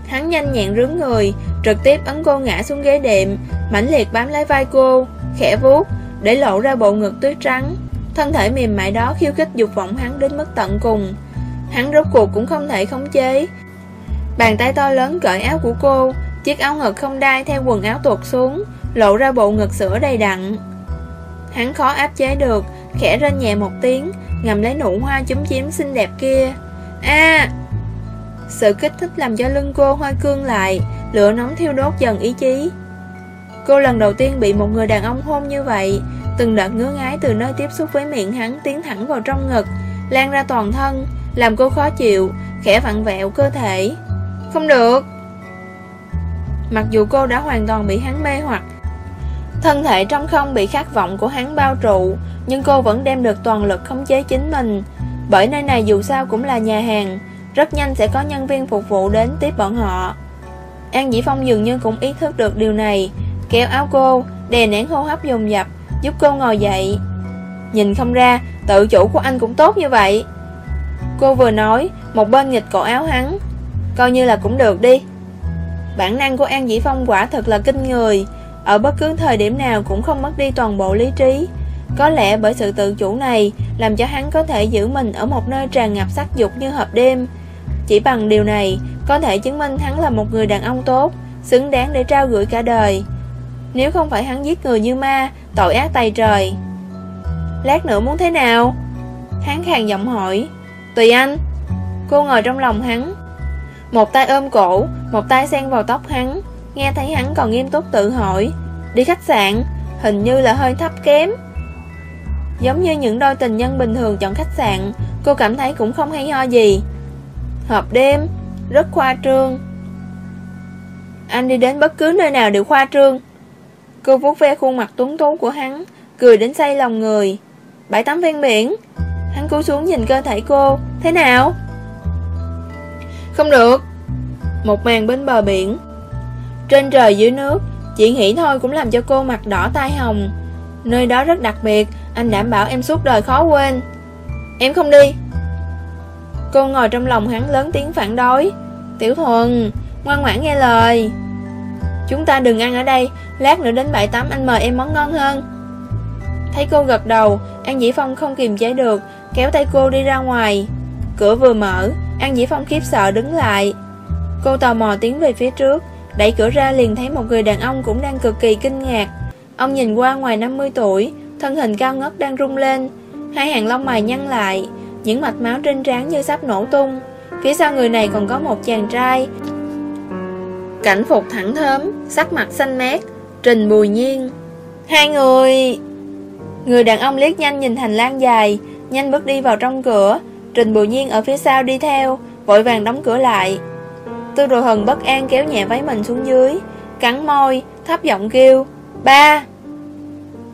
Hắn nhanh nhẹn rướn người, trực tiếp ấn cô ngã xuống ghế đệm, mãnh liệt bám lấy vai cô, khẽ vuốt, để lộ ra bộ ngực tuyết trắng. Thân thể mềm mại đó khiêu khích dục vọng hắn đến mức tận cùng. Hắn rốt cuộc cũng không thể khống chế, Bàn tay to lớn cởi áo của cô Chiếc áo ngực không đai theo quần áo tuột xuống Lộ ra bộ ngực sữa đầy đặn. Hắn khó áp chế được Khẽ rên nhẹ một tiếng Ngầm lấy nụ hoa chúm chiếm xinh đẹp kia. A! Sự kích thích làm cho lưng cô hoa cương lại Lửa nóng thiêu đốt dần ý chí. Cô lần đầu tiên bị một người đàn ông hôn như vậy Từng đợt ngứa ngái từ nơi tiếp xúc với miệng hắn Tiến thẳng vào trong ngực, Lan ra toàn thân, Làm cô khó chịu, Khẽ vặn vẹo cơ thể. Không được. Mặc dù cô đã hoàn toàn bị hắn mê hoặc, Thân thể trong không bị khát vọng của hắn bao trụ Nhưng cô vẫn đem được toàn lực khống chế chính mình. Bởi nơi này dù sao cũng là nhà hàng, Rất nhanh sẽ có nhân viên phục vụ đến tiếp bọn họ. An Dĩ Phong dường như cũng ý thức được điều này, Kéo áo cô, Đè nén hô hấp dùng dập. Giúp cô ngồi dậy. Nhìn không ra, Tự chủ của anh cũng tốt như vậy. Cô vừa nói, Một bên nghịch cổ áo hắn. Coi như là cũng được đi. Bản năng của An Dĩ Phong quả thật là kinh người. Ở bất cứ thời điểm nào cũng không mất đi toàn bộ lý trí. Có lẽ bởi sự tự chủ này Làm cho hắn có thể giữ mình ở một nơi tràn ngập sắc dục như hộp đêm. Chỉ bằng điều này, Có thể chứng minh hắn là một người đàn ông tốt, Xứng đáng để trao gửi cả đời. Nếu không phải hắn giết người như ma Tội ác tay trời. Lát nữa muốn thế nào? Hắn khàn giọng hỏi. Tùy anh. Cô ngồi trong lòng hắn. Một tay ôm cổ, Một tay sen vào tóc hắn. Nghe thấy hắn còn nghiêm túc tự hỏi. Đi khách sạn, Hình như là hơi thấp kém. Giống như những đôi tình nhân bình thường chọn khách sạn, Cô cảm thấy cũng không hay ho gì. Hợp đêm, Rất khoa trương. Anh đi đến bất cứ nơi nào đều khoa trương. Cô vuốt ve khuôn mặt tuấn tú của hắn, Cười đến say lòng người. Bãi tắm ven biển. Hắn cúi xuống nhìn cơ thể cô. Thế nào? Không được. Một màn bên bờ biển. Trên trời dưới nước, Chỉ nghĩ thôi cũng làm cho cô mặt đỏ tai hồng. Nơi đó rất đặc biệt, Anh đảm bảo em suốt đời khó quên. Em không đi. Cô ngồi trong lòng hắn lớn tiếng phản đối. Tiểu thuần, Ngoan ngoãn nghe lời. Chúng ta đừng ăn ở đây, Lát nữa đến bãi tắm anh mời em món ngon hơn. Thấy cô gật đầu, An Dĩ Phong không kiềm chế được, Kéo tay cô đi ra ngoài. Cửa vừa mở, An Dĩ Phong khiếp sợ đứng lại. Cô tò mò tiến về phía trước, Đẩy cửa ra liền thấy một người đàn ông cũng đang cực kỳ kinh ngạc. Ông nhìn qua ngoài 50 tuổi, Thân hình cao ngất đang rung lên. Hai hàng lông mày nhăn lại, Những mạch máu trên trán như sắp nổ tung. Phía sau người này còn có một chàng trai Cảnh phục thẳng thớm Sắc mặt xanh mét Trình Bùi Nhiên. Hai người Người đàn ông liếc nhanh nhìn hành lang dài Nhanh bước đi vào trong cửa. Trình Bùi Nhiên ở phía sau đi theo Vội vàng đóng cửa lại. Tư đồ hần bất an kéo nhẹ váy mình xuống dưới Cắn môi, thấp giọng kêu Ba!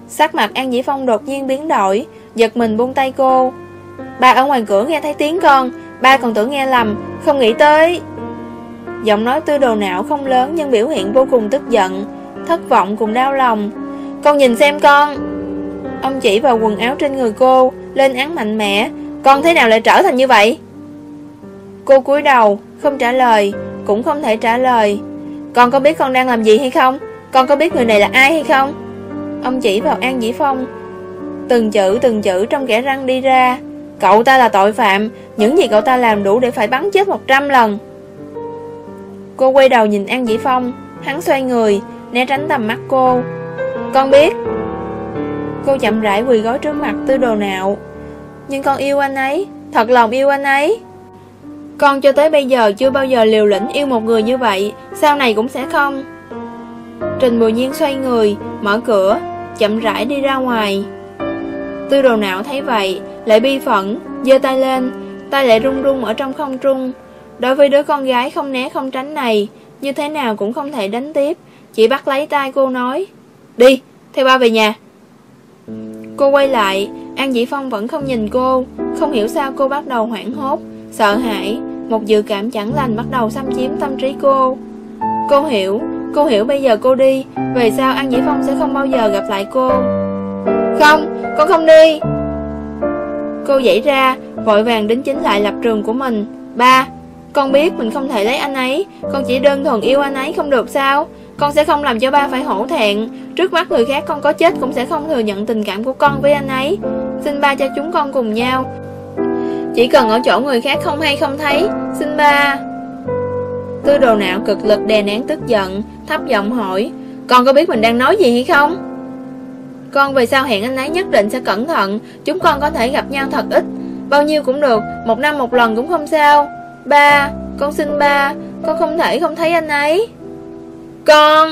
Sắc mặt An Dĩ Phong đột nhiên biến đổi Giật mình buông tay cô. Ba ở ngoài cửa nghe thấy tiếng con Ba còn tưởng nghe lầm, không nghĩ tới. Giọng nói tư đồ não không lớn Nhưng biểu hiện vô cùng tức giận, Thất vọng cùng đau lòng. Con nhìn xem con. Ông chỉ vào quần áo trên người cô, Lên án mạnh mẽ. Con thế nào lại trở thành như vậy? Cô cúi đầu, Không trả lời, Cũng không thể trả lời. Con có biết con đang làm gì hay không? Con có biết người này là ai hay không? Ông chỉ vào An Dĩ Phong. Từng chữ từng chữ trong kẻ răng đi ra. Cậu ta là tội phạm, Những gì cậu ta làm đủ để phải bắn chết 100 lần. Cô quay đầu nhìn An Dĩ Phong. Hắn xoay người, Né tránh tầm mắt cô. Con biết. Cô chậm rãi quỳ gối trước mặt tư đồ nạo. Nhưng con yêu anh ấy, Thật lòng yêu anh ấy. Con cho tới bây giờ chưa bao giờ liều lĩnh yêu một người như vậy, Sau này cũng sẽ không. Trình Bùi Nhiên xoay người, Mở cửa, Chậm rãi đi ra ngoài. Tư đồ nạo thấy vậy, Lại bi phẫn, giơ tay lên, Tay lại rung rung ở trong không trung. Đối với đứa con gái không né không tránh này Như thế nào cũng không thể đánh tiếp. Chỉ bắt lấy tay cô nói Đi, theo ba về nhà. Cô quay lại An Dĩ Phong vẫn không nhìn cô Không hiểu sao cô bắt đầu hoảng hốt Sợ hãi. Một dự cảm chẳng lành bắt đầu xâm chiếm tâm trí cô. Cô hiểu Cô hiểu bây giờ cô đi Về sau An Dĩ Phong sẽ không bao giờ gặp lại cô. Không, con không đi. Cô dậy ra Vội vàng đính chính lại lập trường của mình. Ba, con biết mình không thể lấy anh ấy. Con chỉ đơn thuần yêu anh ấy không được sao? Con sẽ không làm cho ba phải hổ thẹn. Trước mắt người khác con có chết Cũng sẽ không thừa nhận tình cảm của con với anh ấy. Xin ba cho chúng con cùng nhau. Chỉ cần ở chỗ người khác không hay không thấy, Xin ba. Tư đồ nạo cực lực đè nén tức giận, Thấp giọng hỏi, Con có biết mình đang nói gì hay không? Con về sau hẹn anh ấy nhất định sẽ cẩn thận. Chúng con có thể gặp nhau thật ít. Bao nhiêu cũng được, Một năm một lần cũng không sao. Ba Con xin ba. Con không thể không thấy anh ấy. Con!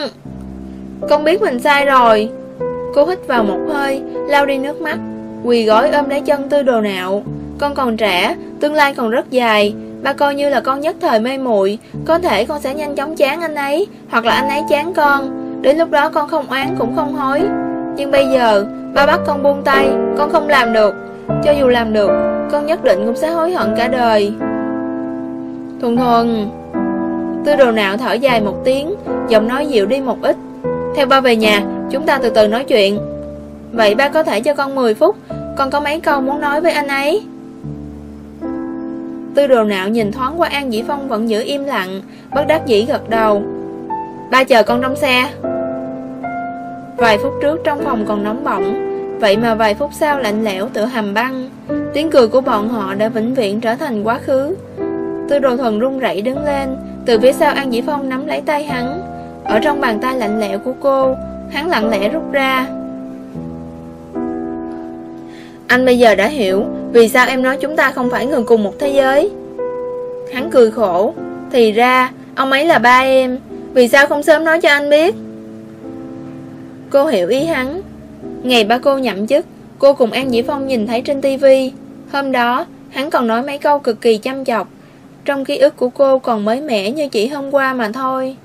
Con biết mình sai rồi. Cô hít vào một hơi lau đi nước mắt. Quỳ gối ôm lấy chân tư đồ nạo. Con còn trẻ Tương lai còn rất dài. Ba coi như là con nhất thời mê muội. Có thể con sẽ nhanh chóng chán anh ấy Hoặc là anh ấy chán con. Đến lúc đó con không oán cũng không hối. Nhưng bây giờ ba bắt con buông tay. Con không làm được. Cho dù làm được Con nhất định cũng sẽ hối hận cả đời Thuần thuần Tư đồ nạo thở dài một tiếng, Giọng nói dịu đi một ít. Theo ba về nhà, Chúng ta từ từ nói chuyện. Vậy ba có thể cho con 10 phút, Con có mấy câu muốn nói với anh ấy? Tư đồ nạo nhìn thoáng qua An Dĩ Phong vẫn giữ im lặng, Bất đắc dĩ gật đầu. Ba chờ con trong xe. Vài phút trước trong phòng còn nóng bỏng, Vậy mà vài phút sau lạnh lẽo tựa hầm băng. Tiếng cười của bọn họ đã vĩnh viễn trở thành quá khứ. Tư đồ thuần run rẩy đứng lên. Từ phía sau An Dĩ Phong nắm lấy tay hắn. Ở trong bàn tay lạnh lẽo của cô, Hắn lặng lẽ rút ra. Anh bây giờ đã hiểu Vì sao em nói chúng ta không phải người cùng một thế giới. Hắn cười khổ. Thì ra, Ông ấy là ba em. Vì sao không sớm nói cho anh biết? Cô hiểu ý hắn. Ngày ba cô nhậm chức, Cô cùng An Dĩ Phong nhìn thấy trên tivi Hôm đó, Hắn còn nói mấy câu cực kỳ chăm chọc. Trong ký ức của cô còn mới mẻ như chỉ hôm qua mà thôi.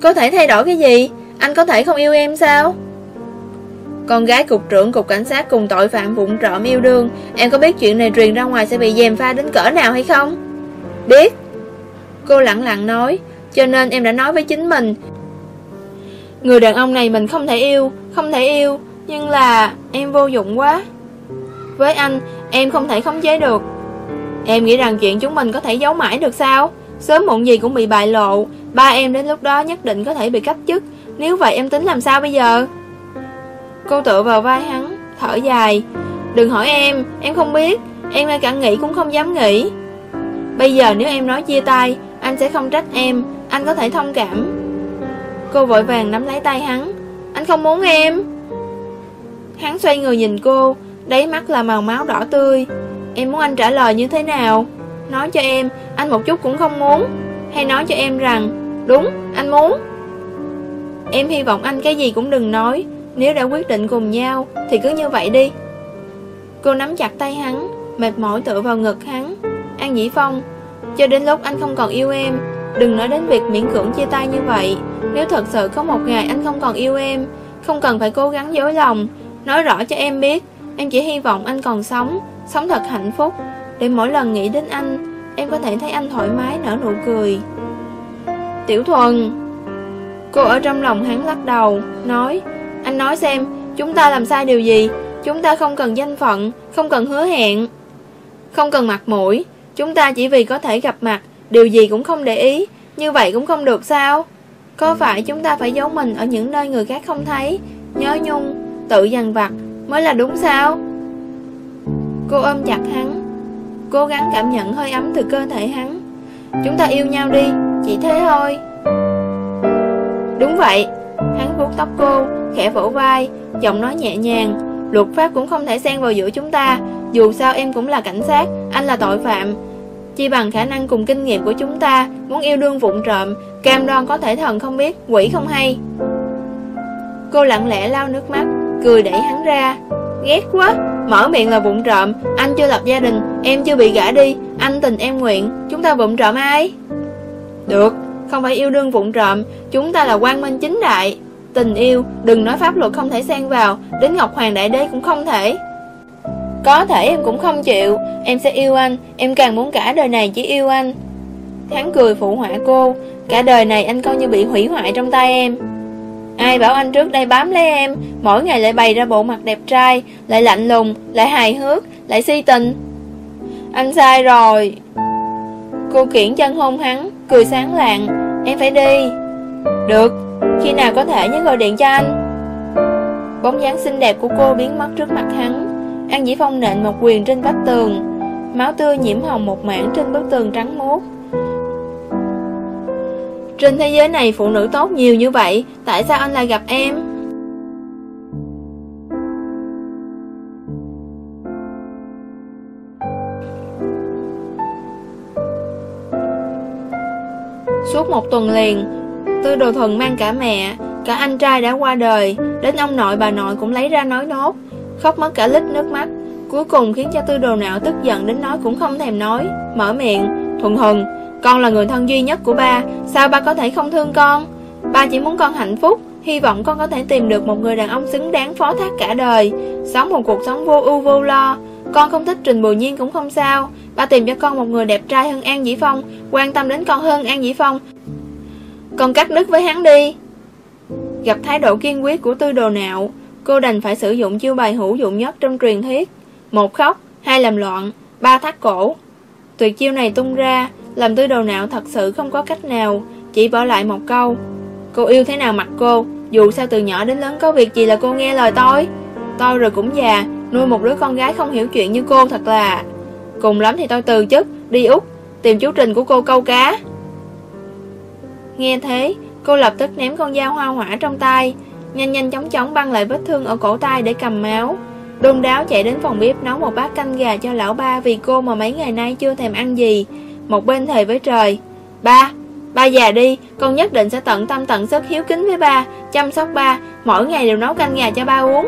Có thể thay đổi cái gì? Anh có thể không yêu em sao? Con gái cục trưởng cục cảnh sát cùng tội phạm vụn trộm yêu đương, Em có biết chuyện này truyền ra ngoài sẽ bị dèm pha đến cỡ nào hay không? Biết. Cô lặng lặng nói, Cho nên em đã nói với chính mình. Người đàn ông này mình không thể yêu, Không thể yêu, Nhưng là em vô dụng quá. Với anh, em không thể khống chế được. Em nghĩ rằng chuyện chúng mình có thể giấu mãi được sao? Sớm muộn gì cũng bị bại lộ. Ba em đến lúc đó nhất định có thể bị cách chức. Nếu vậy em tính làm sao bây giờ? Cô tựa vào vai hắn Thở dài. Đừng hỏi em, em không biết. Em ngay cả nghĩ cũng không dám nghĩ. Bây giờ nếu em nói chia tay Anh sẽ không trách em. Anh có thể thông cảm. Cô vội vàng nắm lấy tay hắn. Anh không muốn em. Hắn xoay người nhìn cô. Đáy mắt là màu máu đỏ tươi. Em muốn anh trả lời như thế nào? Nói cho em, Anh một chút cũng không muốn. Hay nói cho em rằng, Đúng, anh muốn. Em hy vọng anh cái gì cũng đừng nói. Nếu đã quyết định cùng nhau, Thì cứ như vậy đi. Cô nắm chặt tay hắn, Mệt mỏi tựa vào ngực hắn. An Dĩ Phong, Cho đến lúc anh không còn yêu em, Đừng nói đến việc miễn cưỡng chia tay như vậy. Nếu thật sự có một ngày anh không còn yêu em, Không cần phải cố gắng dối lòng. Nói rõ cho em biết, Em chỉ hy vọng anh còn sống. Sống thật hạnh phúc. Để mỗi lần nghĩ đến anh Em có thể thấy anh thoải mái nở nụ cười. Tiểu thuần. Cô ở trong lòng hắn lắc đầu Nói Anh nói xem Chúng ta làm sai điều gì? Chúng ta không cần danh phận Không cần hứa hẹn Không cần mặt mũi. Chúng ta chỉ vì có thể gặp mặt Điều gì cũng không để ý. Như vậy cũng không được sao? Có phải chúng ta phải giấu mình ở những nơi người khác không thấy? Nhớ nhung, tự dằn vặt Mới là đúng sao? Cô ôm chặt hắn. Cố gắng cảm nhận hơi ấm từ cơ thể hắn. Chúng ta yêu nhau đi, Chỉ thế thôi. Đúng vậy, Hắn vuốt tóc cô, Khẽ vỗ vai, Giọng nói nhẹ nhàng. Luật pháp cũng không thể xen vào giữa chúng ta, Dù sao em cũng là cảnh sát, Anh là tội phạm. Chỉ bằng khả năng cùng kinh nghiệm của chúng ta, Muốn yêu đương vụng trộm, Cam đoan có thể thần không biết, Quỷ không hay. Cô lặng lẽ lau nước mắt, Cười đẩy hắn ra. Ghét quá. Mở miệng là vụng trộm. Anh chưa lập gia đình, Em chưa bị gả đi. Anh tình em nguyện. Chúng ta vụng trộm ai? Được, Không phải yêu đương vụng trộm. Chúng ta là quan minh chính đại. Tình yêu, Đừng nói pháp luật không thể xen vào. Đến Ngọc Hoàng Đại Đế cũng không thể. Có thể em cũng không chịu. Em sẽ yêu anh. Em càng muốn cả đời này chỉ yêu anh. Hắn cười phụ họa cô. Cả đời này anh coi như bị hủy hoại trong tay em. Ai bảo anh trước đây bám lấy em Mỗi ngày lại bày ra bộ mặt đẹp trai Lại lạnh lùng, lại hài hước Lại si tình. Anh sai rồi. Cô kiển chân hôn hắn Cười sáng lạng. Em phải đi. Được Khi nào có thể nhớ gọi điện cho anh. Bóng dáng xinh đẹp của cô biến mất trước mặt hắn. An Dĩ Phong nện một quyền trên vách tường. Máu tươi nhiễm hồng một mảng trên bức tường trắng muốt trên thế giới này phụ nữ tốt nhiều như vậy, Tại sao anh lại gặp em? Suốt một tuần liền, Tư đồ thuần mang cả mẹ, Cả anh trai đã qua đời, Đến ông nội bà nội cũng lấy ra nói nốt, Khóc mất cả lít nước mắt. Cuối cùng khiến cho tư đồ não tức giận đến nói cũng không thèm nói, Mở miệng, Thuần Hừng con là người thân duy nhất của ba. Sao ba có thể không thương con? Ba chỉ muốn con hạnh phúc. Hy vọng con có thể tìm được một người đàn ông xứng đáng phó thác cả đời. Sống một cuộc sống vô ưu vô lo. Con không thích Trình Bùi Nhiên cũng không sao. Ba tìm cho con một người đẹp trai hơn An Dĩ Phong. Quan tâm đến con hơn An Dĩ Phong. Con cắt đứt với hắn đi. Gặp thái độ kiên quyết của tư đồ nạo Cô đành phải sử dụng chiêu bài hữu dụng nhất trong truyền thuyết. Một khóc, hai làm loạn, ba thắt cổ. Tuyệt chiêu này tung ra làm tư đầu não thật sự không có cách nào, Chỉ bỏ lại một câu. Cô yêu thế nào mặt cô, Dù sao từ nhỏ đến lớn có việc gì là cô nghe lời tôi. Tôi rồi cũng già, Nuôi một đứa con gái không hiểu chuyện như cô thật là. Cùng lắm thì tôi từ chức, Đi Úc, Tìm chú Trình của cô câu cá. Nghe thế, Cô lập tức ném con dao hoa hỏa trong tay, Nhanh nhanh chóng chóng băng lại vết thương ở cổ tay để cầm máu. Đôn đáo chạy đến phòng bếp nấu một bát canh gà cho lão ba Vì cô mà mấy ngày nay chưa thèm ăn gì một bên thề với trời. Ba, ba già đi Con nhất định sẽ tận tâm tận sức hiếu kính với ba Chăm sóc ba Mỗi ngày đều nấu canh gà cho ba uống.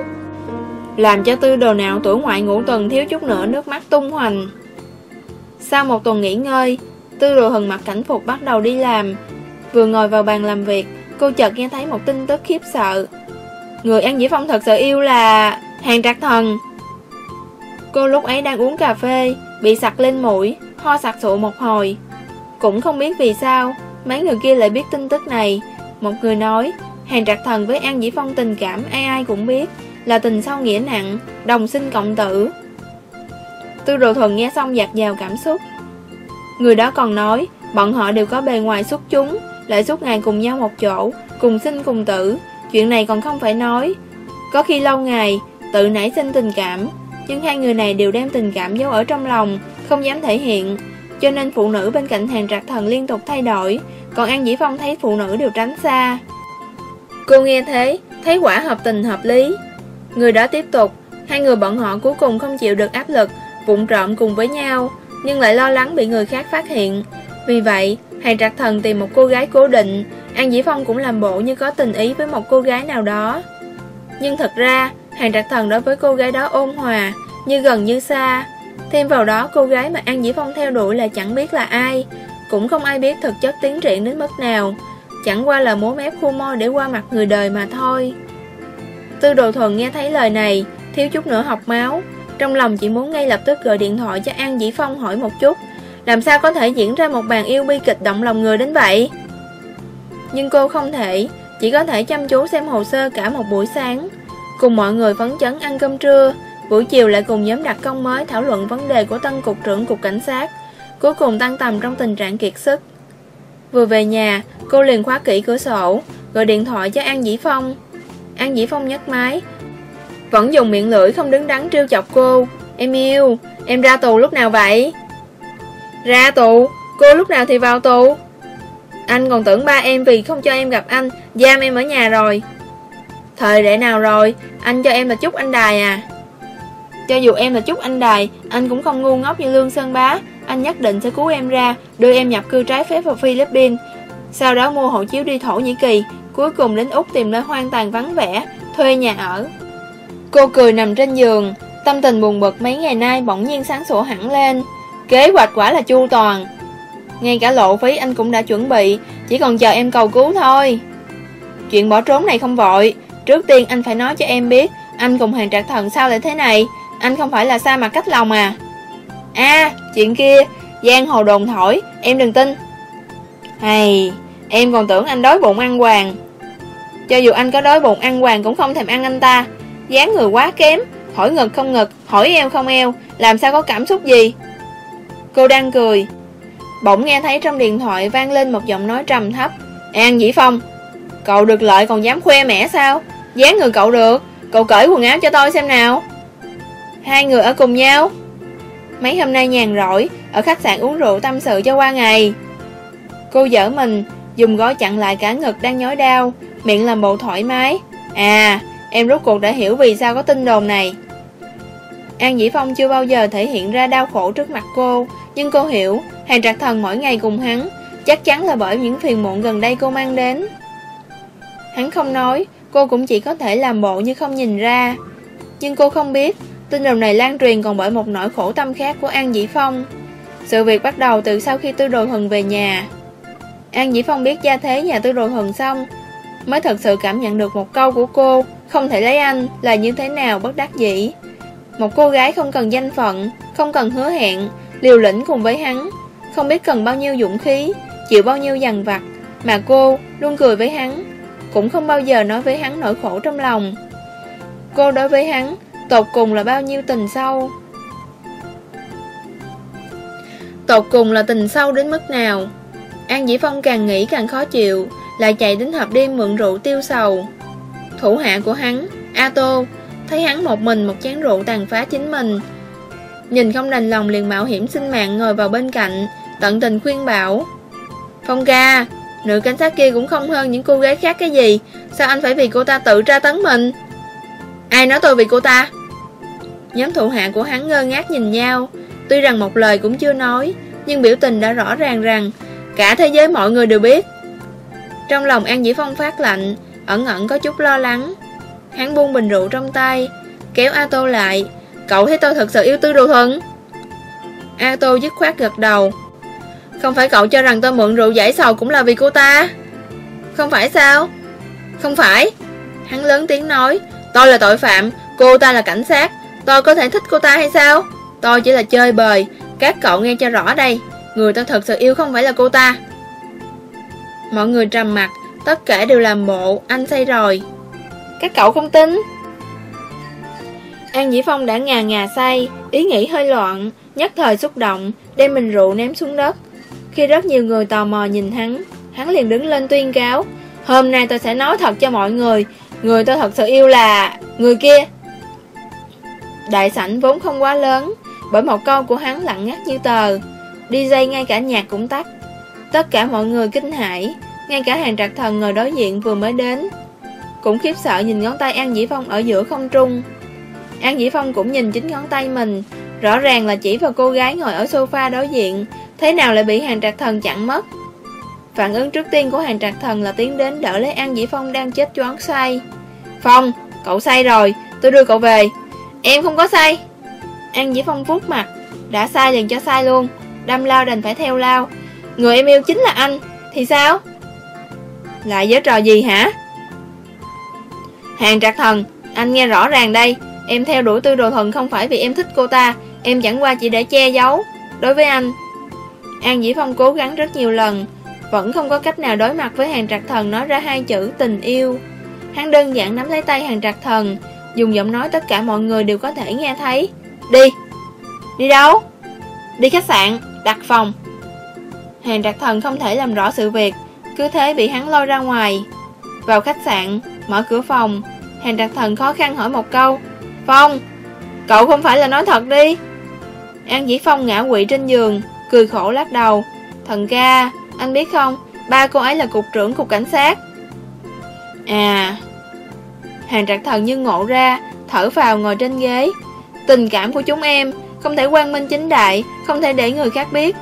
Làm cho tư đồ nào tuổi ngoại ngủ tuần thiếu chút nữa nước mắt tung hoành. Sau một tuần nghỉ ngơi Tư đồ hừng mặt cảnh phục bắt đầu đi làm. Vừa ngồi vào bàn làm việc Cô chợt nghe thấy một tin tức khiếp sợ. Người ăn Dĩ Phong thật sự yêu là Hàng trạc thần. Cô lúc ấy đang uống cà phê Bị sặc lên mũi ho sặc sụ một hồi. Cũng không biết vì sao, mấy người kia lại biết tin tức này. Một người nói, hàng trạc thần với An Dĩ Phong tình cảm ai ai cũng biết, là tình sâu nghĩa nặng, đồng sinh cộng tử. Tư đồ thuần nghe xong dạt dào cảm xúc. Người đó còn nói, bọn họ đều có bề ngoài xuất chúng, lại suốt ngày cùng nhau một chỗ, cùng sinh cùng tử. Chuyện này còn không phải nói. Có khi lâu ngày, tự nảy sinh tình cảm, nhưng hai người này đều đem tình cảm giấu ở trong lòng, không dám thể hiện, cho nên phụ nữ bên cạnh hàng trạc thần liên tục thay đổi, còn An Dĩ Phong thấy phụ nữ đều tránh xa. Cô nghe thế, thấy quả hợp tình hợp lý. Người đó tiếp tục, hai người bọn họ cuối cùng không chịu được áp lực, vụng trộm cùng với nhau, nhưng lại lo lắng bị người khác phát hiện. Vì vậy, hàng trạc thần tìm một cô gái cố định, An Dĩ Phong cũng làm bộ như có tình ý với một cô gái nào đó. Nhưng thật ra, hàng trạc thần đối với cô gái đó ôn hòa, như gần như xa, Thêm vào đó, cô gái mà An Dĩ Phong theo đuổi là chẳng biết là ai, Cũng không ai biết thực chất tiến triển đến mức nào. Chẳng qua là múa mép khu môi để qua mặt người đời mà thôi. Tư đồ thuần nghe thấy lời này, Thiếu chút nữa học máu. Trong lòng chỉ muốn ngay lập tức gọi điện thoại cho An Dĩ Phong hỏi một chút, Làm sao có thể diễn ra một bàn yêu bi kịch động lòng người đến vậy? Nhưng cô không thể, Chỉ có thể chăm chú xem hồ sơ cả một buổi sáng. Cùng mọi người phấn chấn ăn cơm trưa Buổi chiều lại cùng nhóm đặc công mới thảo luận vấn đề của tân cục trưởng cục cảnh sát, cuối cùng tăng tầm trong tình trạng kiệt sức. Vừa về nhà, cô liền khóa kỹ cửa sổ, gọi điện thoại cho An Dĩ Phong. An Dĩ Phong nhấc máy, vẫn dùng miệng lưỡi không đứng đắn trêu chọc cô. Em yêu, em ra tù lúc nào vậy? Ra tù? Cô lúc nào thì vào tù? Anh còn tưởng ba em vì không cho em gặp anh, giam em ở nhà rồi. Thời để nào rồi, anh cho em là chút anh đài à? Cho dù em là chút anh đài, anh cũng không ngu ngốc như Lương Sơn Bá. Anh nhất định sẽ cứu em ra, đưa em nhập cư trái phép vào Philippines. Sau đó mua hộ chiếu đi Thổ Nhĩ Kỳ, cuối cùng đến Úc tìm nơi hoang tàn vắng vẻ, thuê nhà ở. Cô cười nằm trên giường, tâm tình buồn bực mấy ngày nay bỗng nhiên sáng sủa hẳn lên. Kế hoạch quả là chu toàn. Ngay cả lộ phí anh cũng đã chuẩn bị, chỉ còn chờ em cầu cứu thôi. Chuyện bỏ trốn này không vội, trước tiên anh phải nói cho em biết, anh cùng hàng trạc thần sao lại thế này, anh không phải là xa mà cách lòng à. À, chuyện kia, giang hồ đồn thổi, em đừng tin. Hay, em còn tưởng anh đói bụng ăn hoàng. Cho dù anh có đói bụng ăn hoàng cũng không thèm ăn anh ta, dáng người quá kém, hỏi ngực không ngực, hỏi eo không eo, làm sao có cảm xúc gì. Cô đang cười, bỗng nghe thấy trong điện thoại vang lên một giọng nói trầm thấp. An Dĩ Phong, cậu được lợi còn dám khoe mẽ sao? Dáng người cậu được, cậu cởi quần áo cho tôi xem nào. Hai người ở cùng nhau. Mấy hôm nay nhàn rỗi, ở khách sạn uống rượu tâm sự cho qua ngày. Cô dở mình, dùng gói chặn lại cả ngực đang nhói đau, miệng làm bộ thoải mái. À, Em rốt cuộc đã hiểu vì sao có tin đồn này An Dĩ Phong chưa bao giờ thể hiện ra đau khổ trước mặt cô Nhưng cô hiểu Hàng trạc thần mỗi ngày cùng hắn Chắc chắn là bởi những phiền muộn gần đây cô mang đến Hắn không nói Cô cũng chỉ có thể làm bộ như không nhìn ra Nhưng cô không biết Tin đồn này lan truyền còn bởi một nỗi khổ tâm khác của An Dĩ Phong. Sự việc bắt đầu từ sau khi tư đồ thuần về nhà. An Dĩ Phong biết gia thế nhà tư đồ thuần xong, Mới thật sự cảm nhận được một câu của cô, không thể lấy anh là như thế nào bất đắc dĩ. Một cô gái không cần danh phận, Không cần hứa hẹn, Liều lĩnh cùng với hắn, Không biết cần bao nhiêu dũng khí, Chịu bao nhiêu dằn vặt, Mà cô luôn cười với hắn, Cũng không bao giờ nói với hắn nỗi khổ trong lòng. Cô đối với hắn Tột cùng là bao nhiêu tình sâu Tột cùng là tình sâu đến mức nào An Dĩ Phong càng nghĩ càng khó chịu Lại chạy đến hợp đêm mượn rượu tiêu sầu Thủ hạ của hắn, A Tô, thấy hắn một mình một chén rượu tàn phá chính mình. Nhìn không đành lòng liền mạo hiểm sinh mạng ngồi vào bên cạnh, tận tình khuyên bảo. Phong ca, nữ cảnh sát kia cũng không hơn những cô gái khác cái gì, sao anh phải vì cô ta tự tra tấn mình? Ai nói tôi vì cô ta? Nhóm thủ hạ của hắn ngơ ngác nhìn nhau, tuy rằng một lời cũng chưa nói, nhưng biểu tình đã rõ ràng rằng cả thế giới mọi người đều biết. Trong lòng An Dĩ Phong phát lạnh, ẩn ẩn có chút lo lắng. Hắn buông bình rượu trong tay, kéo A Tô lại. Cậu thấy tôi thật sự yêu tư đồ thuận. A Tô dứt khoát gật đầu. Không phải cậu cho rằng tôi mượn rượu giải sầu cũng là vì cô ta. Không phải sao? Không phải. Hắn lớn tiếng nói. Tôi là tội phạm, cô ta là cảnh sát. Tôi có thể thích cô ta hay sao? Tôi chỉ là chơi bời. Các cậu nghe cho rõ đây. Người tôi thật sự yêu không phải là cô ta. Mọi người trầm mặt, Tất cả đều làm bộ, anh say rồi. Các cậu không tin. An Dĩ Phong đã ngà ngà say. Ý nghĩ hơi loạn. Nhất thời xúc động. Đem mình rượu ném xuống đất. Khi rất nhiều người tò mò nhìn hắn Hắn liền đứng lên tuyên cáo. Hôm nay tôi sẽ nói thật cho mọi người. Người tôi thật sự yêu là Người kia. Đại sảnh vốn không quá lớn Bởi một câu của hắn lặng ngắt như tờ. DJ ngay cả nhạc cũng tắt. Tất cả mọi người kinh hãi ngay cả hàng trạc thần ngồi đối diện vừa mới đến. Cũng khiếp sợ nhìn ngón tay An Dĩ Phong ở giữa không trung. An Dĩ Phong cũng nhìn chính ngón tay mình Rõ ràng là chỉ vào cô gái ngồi ở sofa đối diện Thế nào lại bị hàng trạc thần chặn mất? Phản ứng trước tiên của hàng trạc thần là tiến đến đỡ lấy An Dĩ Phong đang chết choáng say Phong, cậu say rồi, tôi đưa cậu về. Em không có sai, An Dĩ Phong vuốt mặt Đã sai liền cho sai luôn. Đâm lao đành phải theo lao. Người em yêu chính là anh. Thì sao? Lại giở trò gì hả? Hàng trạc thần, anh nghe rõ ràng đây. Em theo đuổi tư đồ thần không phải vì em thích cô ta. Em chẳng qua chỉ để che giấu. Đối với anh An Dĩ Phong cố gắng rất nhiều lần. Vẫn không có cách nào đối mặt với hàng trạc thần nói ra hai chữ tình yêu. Hắn đơn giản nắm lấy tay hàng trạc thần. Dùng giọng nói tất cả mọi người đều có thể nghe thấy. Đi. Đi đâu? Đi khách sạn, đặt phòng. Hàng trạc thần không thể làm rõ sự việc Cứ thế bị hắn lôi ra ngoài. Vào khách sạn Mở cửa phòng Hàng trạc thần khó khăn hỏi một câu. Phong Cậu không phải là nói thật đi. An Dĩ Phong ngã quỵ trên giường Cười khổ lắc đầu. Thần ca Anh biết không Ba cô ấy là cục trưởng cục cảnh sát. À Hàng trạc thần như ngộ ra, Thở vào ngồi trên ghế. Tình cảm của chúng em Không thể quan minh chính đại, Không thể để người khác biết.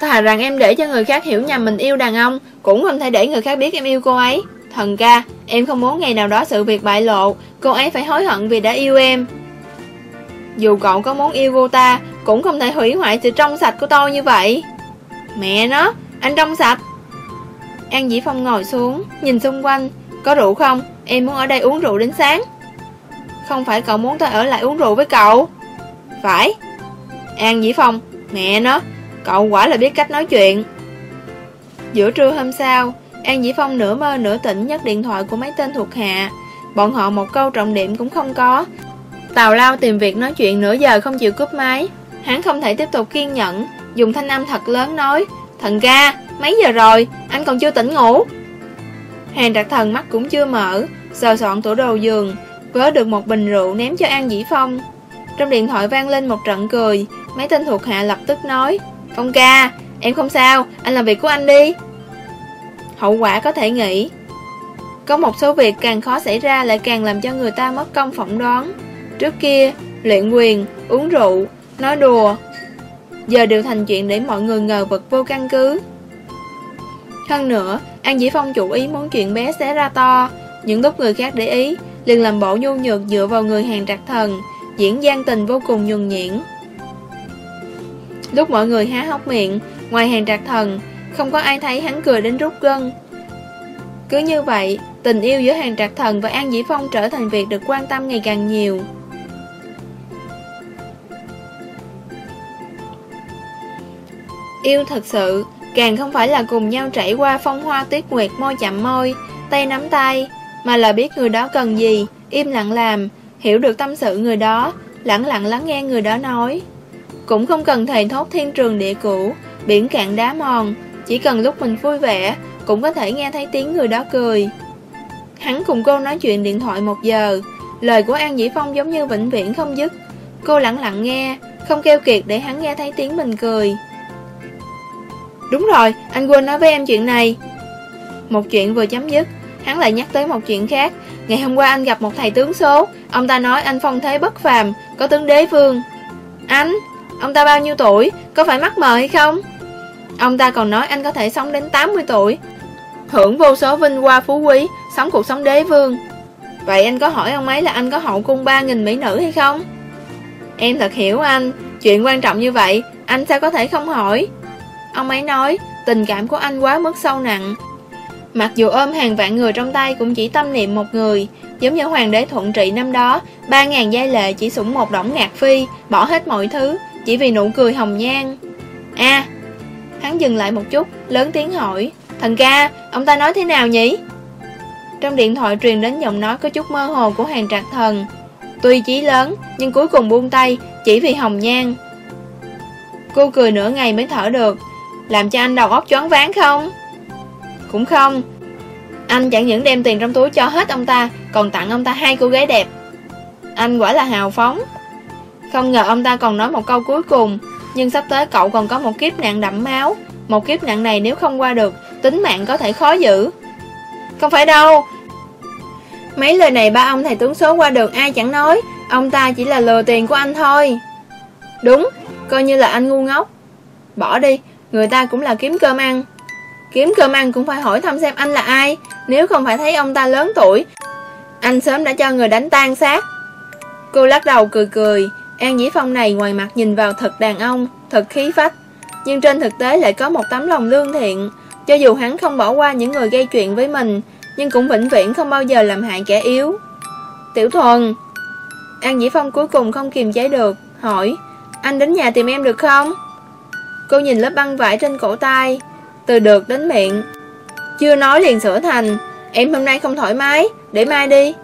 Thà rằng em để cho người khác hiểu nhầm mình yêu đàn ông, Cũng không thể để người khác biết em yêu cô ấy. Thần ca, Em không muốn ngày nào đó sự việc bại lộ, Cô ấy phải hối hận vì đã yêu em. Dù cậu có muốn yêu cô ta, Cũng không thể hủy hoại sự trong sạch của tôi như vậy. Mẹ nó, Anh trong sạch. An Dĩ Phong ngồi xuống, Nhìn xung quanh. Có rượu không? Em muốn ở đây uống rượu đến sáng. Không phải cậu muốn tôi ở lại uống rượu với cậu. Phải. An Dĩ Phong Mẹ nó Cậu quả là biết cách nói chuyện. Giữa trưa hôm sau An Dĩ Phong nửa mơ nửa tỉnh nhấc điện thoại của mấy tên thuộc hạ. Bọn họ một câu trọng điểm cũng không có. Tào lao tìm việc nói chuyện nửa giờ không chịu cúp máy. Hắn không thể tiếp tục kiên nhẫn Dùng thanh âm thật lớn nói Thần ca, mấy giờ rồi, anh còn chưa tỉnh ngủ. Hàng đặc thần mắt cũng chưa mở Sờ soạn tủ đồ giường Vớ được một bình rượu ném cho An Dĩ Phong. Trong điện thoại vang lên một trận cười Mấy tên thuộc hạ lập tức nói Phong ca, em không sao, anh làm việc của anh đi. Hậu quả có thể nghĩ Có một số việc càng khó xảy ra lại càng làm cho người ta mất công phỏng đoán. Trước kia, luyện quyền, uống rượu, nói đùa Giờ đều thành chuyện để mọi người ngờ vực vô căn cứ. Hơn nữa, An Dĩ Phong chủ ý muốn chuyện bé xé ra to. Những lúc người khác để ý liền làm bộ nhu nhược dựa vào người hàng trạc thần Diễn gian tình vô cùng nhuần nhuyễn. Lúc mọi người há hốc miệng Ngoài hàng trạc thần Không có ai thấy hắn cười đến rút gân. Cứ như vậy Tình yêu giữa hàng trạc thần và An Dĩ Phong Trở thành việc được quan tâm ngày càng nhiều. Yêu thật sự Càng không phải là cùng nhau trải qua phong hoa tuyết nguyệt môi chạm môi, Tay nắm tay, Mà là biết người đó cần gì, Im lặng làm, Hiểu được tâm sự người đó Lặng lặng lắng nghe người đó nói. Cũng không cần thầy thốt thiên trường địa cũ Biển cạn đá mòn, Chỉ cần lúc mình vui vẻ, Cũng có thể nghe thấy tiếng người đó cười. Hắn cùng cô nói chuyện điện thoại một giờ, Lời của An Dĩ Phong giống như vĩnh viễn không dứt. Cô lặng lặng nghe, Không kêu kiệt để hắn nghe thấy tiếng mình cười. Đúng rồi, anh quên nói với em chuyện này. Một chuyện vừa chấm dứt Hắn lại nhắc tới một chuyện khác. Ngày hôm qua anh gặp một thầy tướng số. Ông ta nói anh phong thế bất phàm Có tướng đế vương. Anh, Ông ta bao nhiêu tuổi Có phải mắc mờ hay không? Ông ta còn nói anh có thể sống đến 80 tuổi. Hưởng vô số vinh hoa phú quý Sống cuộc sống đế vương. Vậy anh có hỏi ông ấy là anh có hậu cung 3.000 mỹ nữ hay không? Em thật hiểu anh Chuyện quan trọng như vậy Anh sao có thể không hỏi? Ông ấy nói Tình cảm của anh quá mức sâu nặng. Mặc dù ôm hàng vạn người trong tay Cũng chỉ tâm niệm một người Giống như hoàng đế thuận trị năm đó 3.000 giai lệ chỉ sủng một đổng ngạc phi Bỏ hết mọi thứ chỉ vì nụ cười hồng nhan. A Hắn dừng lại một chút Lớn tiếng hỏi Thần ca, ông ta nói thế nào nhỉ? Trong điện thoại truyền đến giọng nói có chút mơ hồ của hàng trạc thần Tuy chí lớn Nhưng cuối cùng buông tay Chỉ vì hồng nhan. Cô cười nửa ngày mới thở được làm cho anh đầu óc choáng váng không? Cũng không. Anh chẳng những đem tiền trong túi cho hết ông ta, Còn tặng ông ta hai cô gái đẹp. Anh quả là hào phóng. Không ngờ ông ta còn nói một câu cuối cùng, Nhưng sắp tới cậu còn có một kiếp nạn đẫm máu. Một kiếp nạn này nếu không qua được, Tính mạng có thể khó giữ. Không phải đâu. Mấy lời này ba ông thầy tướng số qua đường ai chẳng nói, Ông ta chỉ là lừa tiền của anh thôi. Đúng, Coi như là anh ngu ngốc. Bỏ đi. Người ta cũng là kiếm cơm ăn Kiếm cơm ăn cũng phải hỏi thăm xem anh là ai Nếu không phải thấy ông ta lớn tuổi Anh sớm đã cho người đánh tan xác Cô lắc đầu cười cười An Dĩ Phong này ngoài mặt nhìn vào thật đàn ông, thật khí phách, nhưng trên thực tế lại có một tấm lòng lương thiện. Cho dù hắn không bỏ qua những người gây chuyện với mình, nhưng cũng vĩnh viễn không bao giờ làm hại kẻ yếu. Tiểu thuần An Dĩ Phong cuối cùng không kiềm chế được, hỏi, anh đến nhà tìm em được không? Cô nhìn lớp băng vải trên cổ tay, từ được đến miệng. Chưa nói liền sửa thành, em hôm nay không thoải mái, để mai đi.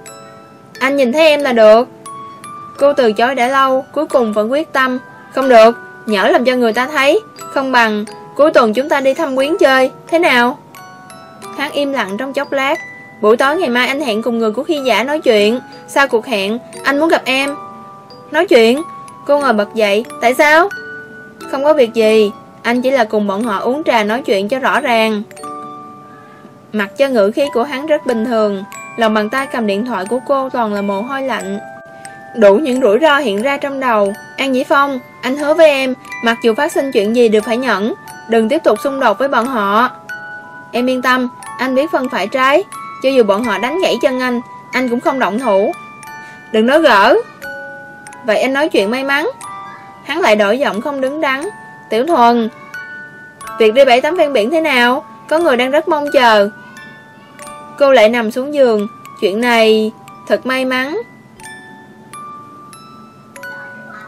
Anh nhìn thấy em là được. Cô từ chối đã lâu Cuối cùng vẫn quyết tâm. Không được Nhỡ làm cho người ta thấy Không bằng Cuối tuần chúng ta đi thăm quyến chơi Thế nào? Hắn im lặng trong chốc lát. Buổi tối ngày mai anh hẹn cùng người của khi giả nói chuyện. Sau cuộc hẹn Anh muốn gặp em. Nói chuyện? Cô ngồi bật dậy. Tại sao? Không có việc gì, Anh chỉ là cùng bọn họ uống trà nói chuyện cho rõ ràng. Mặt cho ngữ khí của hắn rất bình thường, Lòng bàn tay cầm điện thoại của cô toàn là mồ hôi lạnh. Đủ những rủi ro hiện ra trong đầu, An Dĩ Phong, Anh hứa với em, Mặc dù phát sinh chuyện gì đều phải nhẫn, Đừng tiếp tục xung đột với bọn họ. Em yên tâm, Anh biết phân phải trái, Cho dù bọn họ đánh gãy chân anh Anh cũng không động thủ. Đừng nói gỡ. Vậy anh nói chuyện may mắn. Hắn lại đổi giọng không đứng đắn. Tiểu thuần, Việc đi bảy tấm ven biển thế nào? Có người đang rất mong chờ. Cô lại nằm xuống giường. Chuyện này thật may mắn.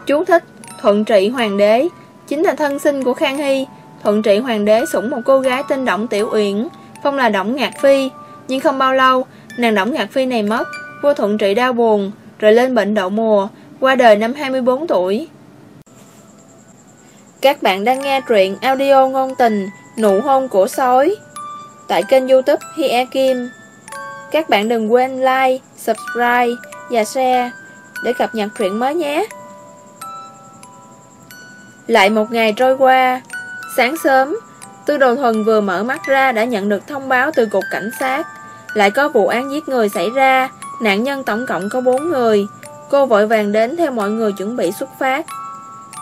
Chú thích Thuận trị hoàng đế. Chính là thân sinh của Khang Hy, Thuận trị hoàng đế sủng một cô gái tên Động Tiểu Uyển Phong là Động Ngạc Phi. Nhưng không bao lâu, Nàng Động Ngạc Phi này mất, Vua Thuận trị đau buồn, Rồi lên bệnh đậu mùa, Qua đời năm 24 tuổi. Các bạn đang nghe truyện audio ngôn tình Nụ hôn của sói Tại kênh youtube Hia Kim. Các bạn đừng quên like, subscribe và share Để cập nhật truyện mới nhé. Lại một ngày trôi qua Sáng sớm Tư đồ thuần vừa mở mắt ra đã nhận được thông báo từ cục cảnh sát. Lại có vụ án giết người xảy ra Nạn nhân tổng cộng có 4 người. Cô vội vàng đến theo mọi người chuẩn bị xuất phát.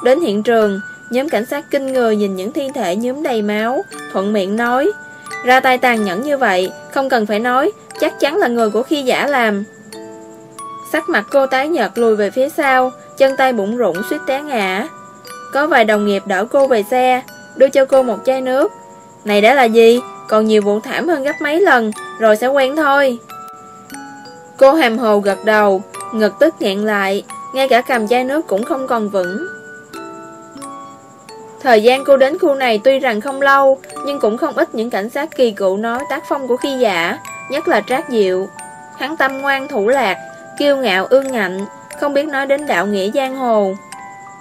Đến hiện trường Nhóm cảnh sát kinh người nhìn những thi thể nhóm đầy máu, Thuận miệng nói. Ra tay tàn nhẫn như vậy, Không cần phải nói, Chắc chắn là người của khi giả làm. Sắc mặt cô tái nhợt lùi về phía sau, Chân tay bụng rụng suýt té ngã. Có vài đồng nghiệp đỡ cô về xe, Đưa cho cô một chai nước. Này đã là gì? Còn nhiều vụ thảm hơn gấp mấy lần, Rồi sẽ quen thôi. Cô hàm hồ gật đầu, Ngực tức nghẹn lại, Ngay cả cầm chai nước cũng không còn vững. Thời gian cô đến khu này tuy rằng không lâu, Nhưng cũng không ít những cảnh sát kỳ cựu nói tác phong của khi giả, Nhất là trác diệu. Hắn tâm ngoan thủ lạc, Kiêu ngạo ương ngạnh, Không biết nói đến đạo nghĩa giang hồ.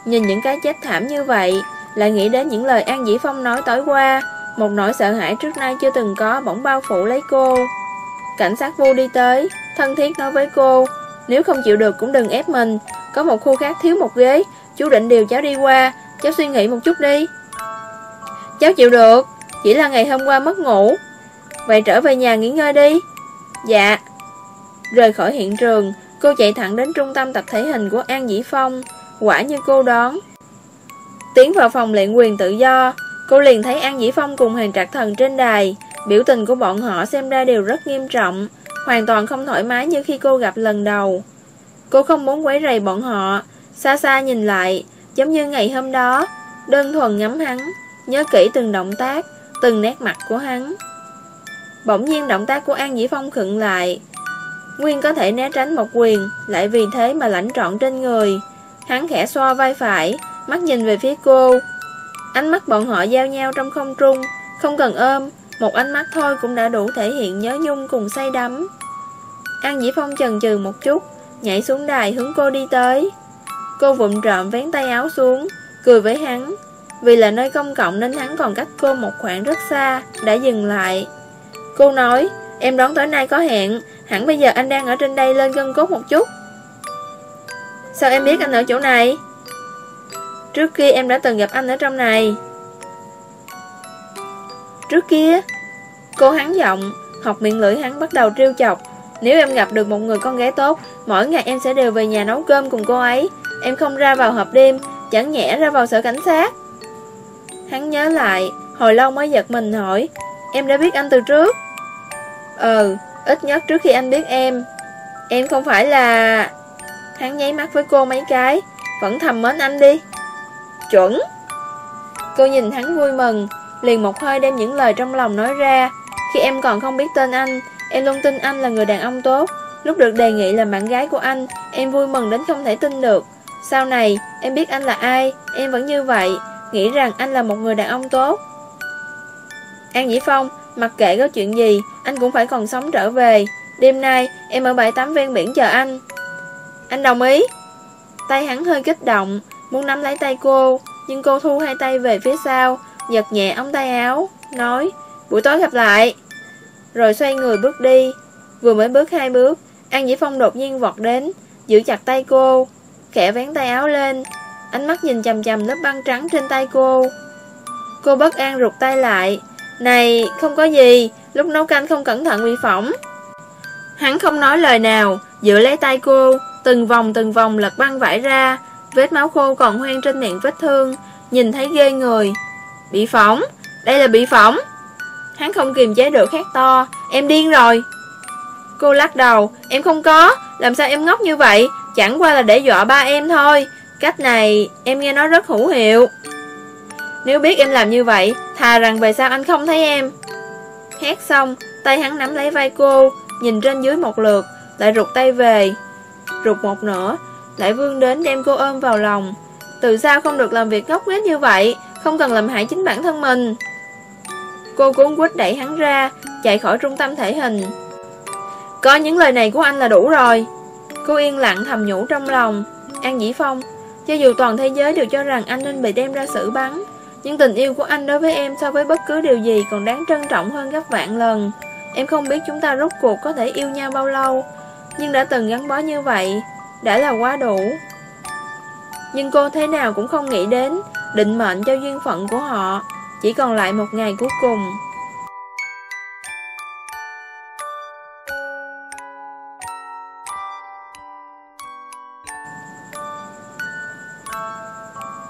Nhìn những cái chết thảm như vậy, Lại nghĩ đến những lời An Dĩ Phong nói tối qua, Một nỗi sợ hãi trước nay chưa từng có Bỗng bao phủ lấy cô. Cảnh sát vô đi tới, Thân thiết nói với cô, Nếu không chịu được cũng đừng ép mình, Có một khu khác thiếu một ghế, Chú định điều cháu đi qua Cháu suy nghĩ một chút đi. Cháu chịu được, Chỉ là ngày hôm qua mất ngủ. Vậy trở về nhà nghỉ ngơi đi. Dạ. Rời khỏi hiện trường, Cô chạy thẳng đến trung tâm tập thể hình của An Dĩ Phong. Quả như cô đón Tiến vào phòng luyện quyền tự do, Cô liền thấy An Dĩ Phong cùng hàng trạc thần trên đài. Biểu tình của bọn họ xem ra đều rất nghiêm trọng, Hoàn toàn không thoải mái như khi cô gặp lần đầu. Cô không muốn quấy rầy bọn họ, Xa xa nhìn lại Giống như ngày hôm đó, Đơn thuần ngắm hắn, Nhớ kỹ từng động tác, Từng nét mặt của hắn. Bỗng nhiên động tác của An Dĩ Phong khựng lại. Nguyên có thể né tránh một quyền, Lại vì thế mà lãnh trọn trên người. Hắn khẽ xoa vai phải, Mắt nhìn về phía cô. Ánh mắt bọn họ giao nhau trong không trung, Không cần ôm, Một ánh mắt thôi cũng đã đủ thể hiện nhớ nhung cùng say đắm. An Dĩ Phong chần chừ một chút, Nhảy xuống đài hướng cô đi tới. Cô vụn trộm vén tay áo xuống, Cười với hắn. Vì là nơi công cộng nên hắn còn cách cô một khoảng rất xa, Đã dừng lại. Cô nói, Em đón tối nay có hẹn, Hẳn bây giờ anh đang ở trên đây lên gân cốt một chút. Sao em biết anh ở chỗ này? Trước kia em đã từng gặp anh ở trong này. Trước kia? Cô hắn giọng, Học miệng lưỡi hắn bắt đầu trêu chọc. Nếu em gặp được một người con gái tốt, Mỗi ngày em sẽ đều về nhà nấu cơm cùng cô ấy. Em không ra vào hộp đêm, Chẳng nhẽ ra vào sở cảnh sát. Hắn nhớ lại, Hồi lâu mới giật mình hỏi, Em đã biết anh từ trước? Ừ Ít nhất trước khi anh biết em. Em không phải là Hắn nháy mắt với cô mấy cái, Vẫn thầm mến anh đi. Chuẩn. Cô nhìn hắn vui mừng, Liền một hơi đem những lời trong lòng nói ra. Khi em còn không biết tên anh, Em luôn tin anh là người đàn ông tốt. Lúc được đề nghị làm bạn gái của anh, Em vui mừng đến không thể tin được. Sau này, em biết anh là ai, Em vẫn như vậy, Nghĩ rằng anh là một người đàn ông tốt. An Dĩ Phong, Mặc kệ có chuyện gì, Anh cũng phải còn sống trở về. Đêm nay, em ở bãi tắm ven biển chờ anh. Anh đồng ý. Tay hắn hơi kích động, Muốn nắm lấy tay cô, Nhưng cô thu hai tay về phía sau, Giật nhẹ ống tay áo, Nói, buổi tối gặp lại. Rồi xoay người bước đi. Vừa mới bước hai bước, An Dĩ Phong đột nhiên vọt đến, Giữ chặt tay cô Khẽ vén tay áo lên. Ánh mắt nhìn chầm chầm lớp băng trắng trên tay cô. Cô bất an rụt tay lại. Này, không có gì. Lúc nấu canh không cẩn thận bị phỏng. Hắn không nói lời nào, Giữ lấy tay cô. Từng vòng từng vòng lật băng vải ra. Vết máu khô còn hoen trên miệng vết thương. Nhìn thấy ghê người. Bị phỏng? Đây là bị phỏng. Hắn không kiềm chế được khát to. Em điên rồi. Cô lắc đầu. Em không có. Làm sao em ngốc như vậy? Chẳng qua là để dọa ba em thôi. Cách này, em nghe nói rất hữu hiệu. Nếu biết em làm như vậy, Thà rằng về sao anh không thấy em. Hét xong, Tay hắn nắm lấy vai cô, Nhìn trên dưới một lượt, Lại rụt tay về. Rụt một nửa, Lại vươn đến đem cô ôm vào lòng. Từ sao không được làm việc ngốc nghếch như vậy, Không cần làm hại chính bản thân mình. Cô cuốn quýt đẩy hắn ra, Chạy khỏi trung tâm thể hình. Có những lời này của anh là đủ rồi. Cô yên lặng thầm nhủ trong lòng. An Dĩ Phong, Cho dù toàn thế giới đều cho rằng anh nên bị đem ra xử bắn, Nhưng tình yêu của anh đối với em so với bất cứ điều gì còn đáng trân trọng hơn gấp vạn lần. Em không biết chúng ta rốt cuộc có thể yêu nhau bao lâu, Nhưng đã từng gắn bó như vậy, Đã là quá đủ. Nhưng cô thế nào cũng không nghĩ đến Định mệnh cho duyên phận của họ, Chỉ còn lại một ngày cuối cùng.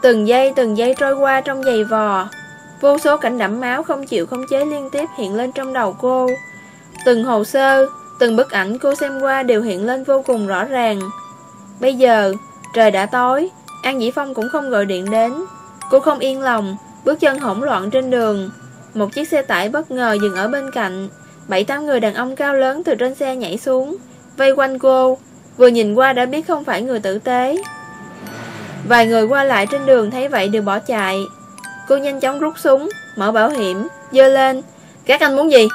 Từng giây từng giây trôi qua trong giày vò. Vô số cảnh đẫm máu không chịu khống chế liên tiếp hiện lên trong đầu cô. Từng hồ sơ, từng bức ảnh cô xem qua đều hiện lên vô cùng rõ ràng. Bây giờ, trời đã tối An Dĩ Phong cũng không gọi điện đến. Cô không yên lòng, bước chân hỗn loạn trên đường. Một chiếc xe tải bất ngờ dừng ở bên cạnh. Bảy tám người đàn ông cao lớn từ trên xe nhảy xuống Vây quanh cô. Vừa nhìn qua đã biết không phải người tử tế. Vài người qua lại trên đường thấy vậy đều bỏ chạy. Cô nhanh chóng rút súng, Mở bảo hiểm, Dơ lên. Các anh muốn gì?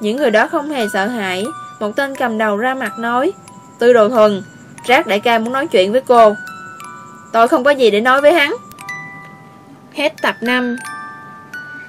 Những người đó không hề sợ hãi. Một tên cầm đầu ra mặt nói, Tư đồ thuần Rác đại ca muốn nói chuyện với cô. Tôi không có gì để nói với hắn. Hết tập 5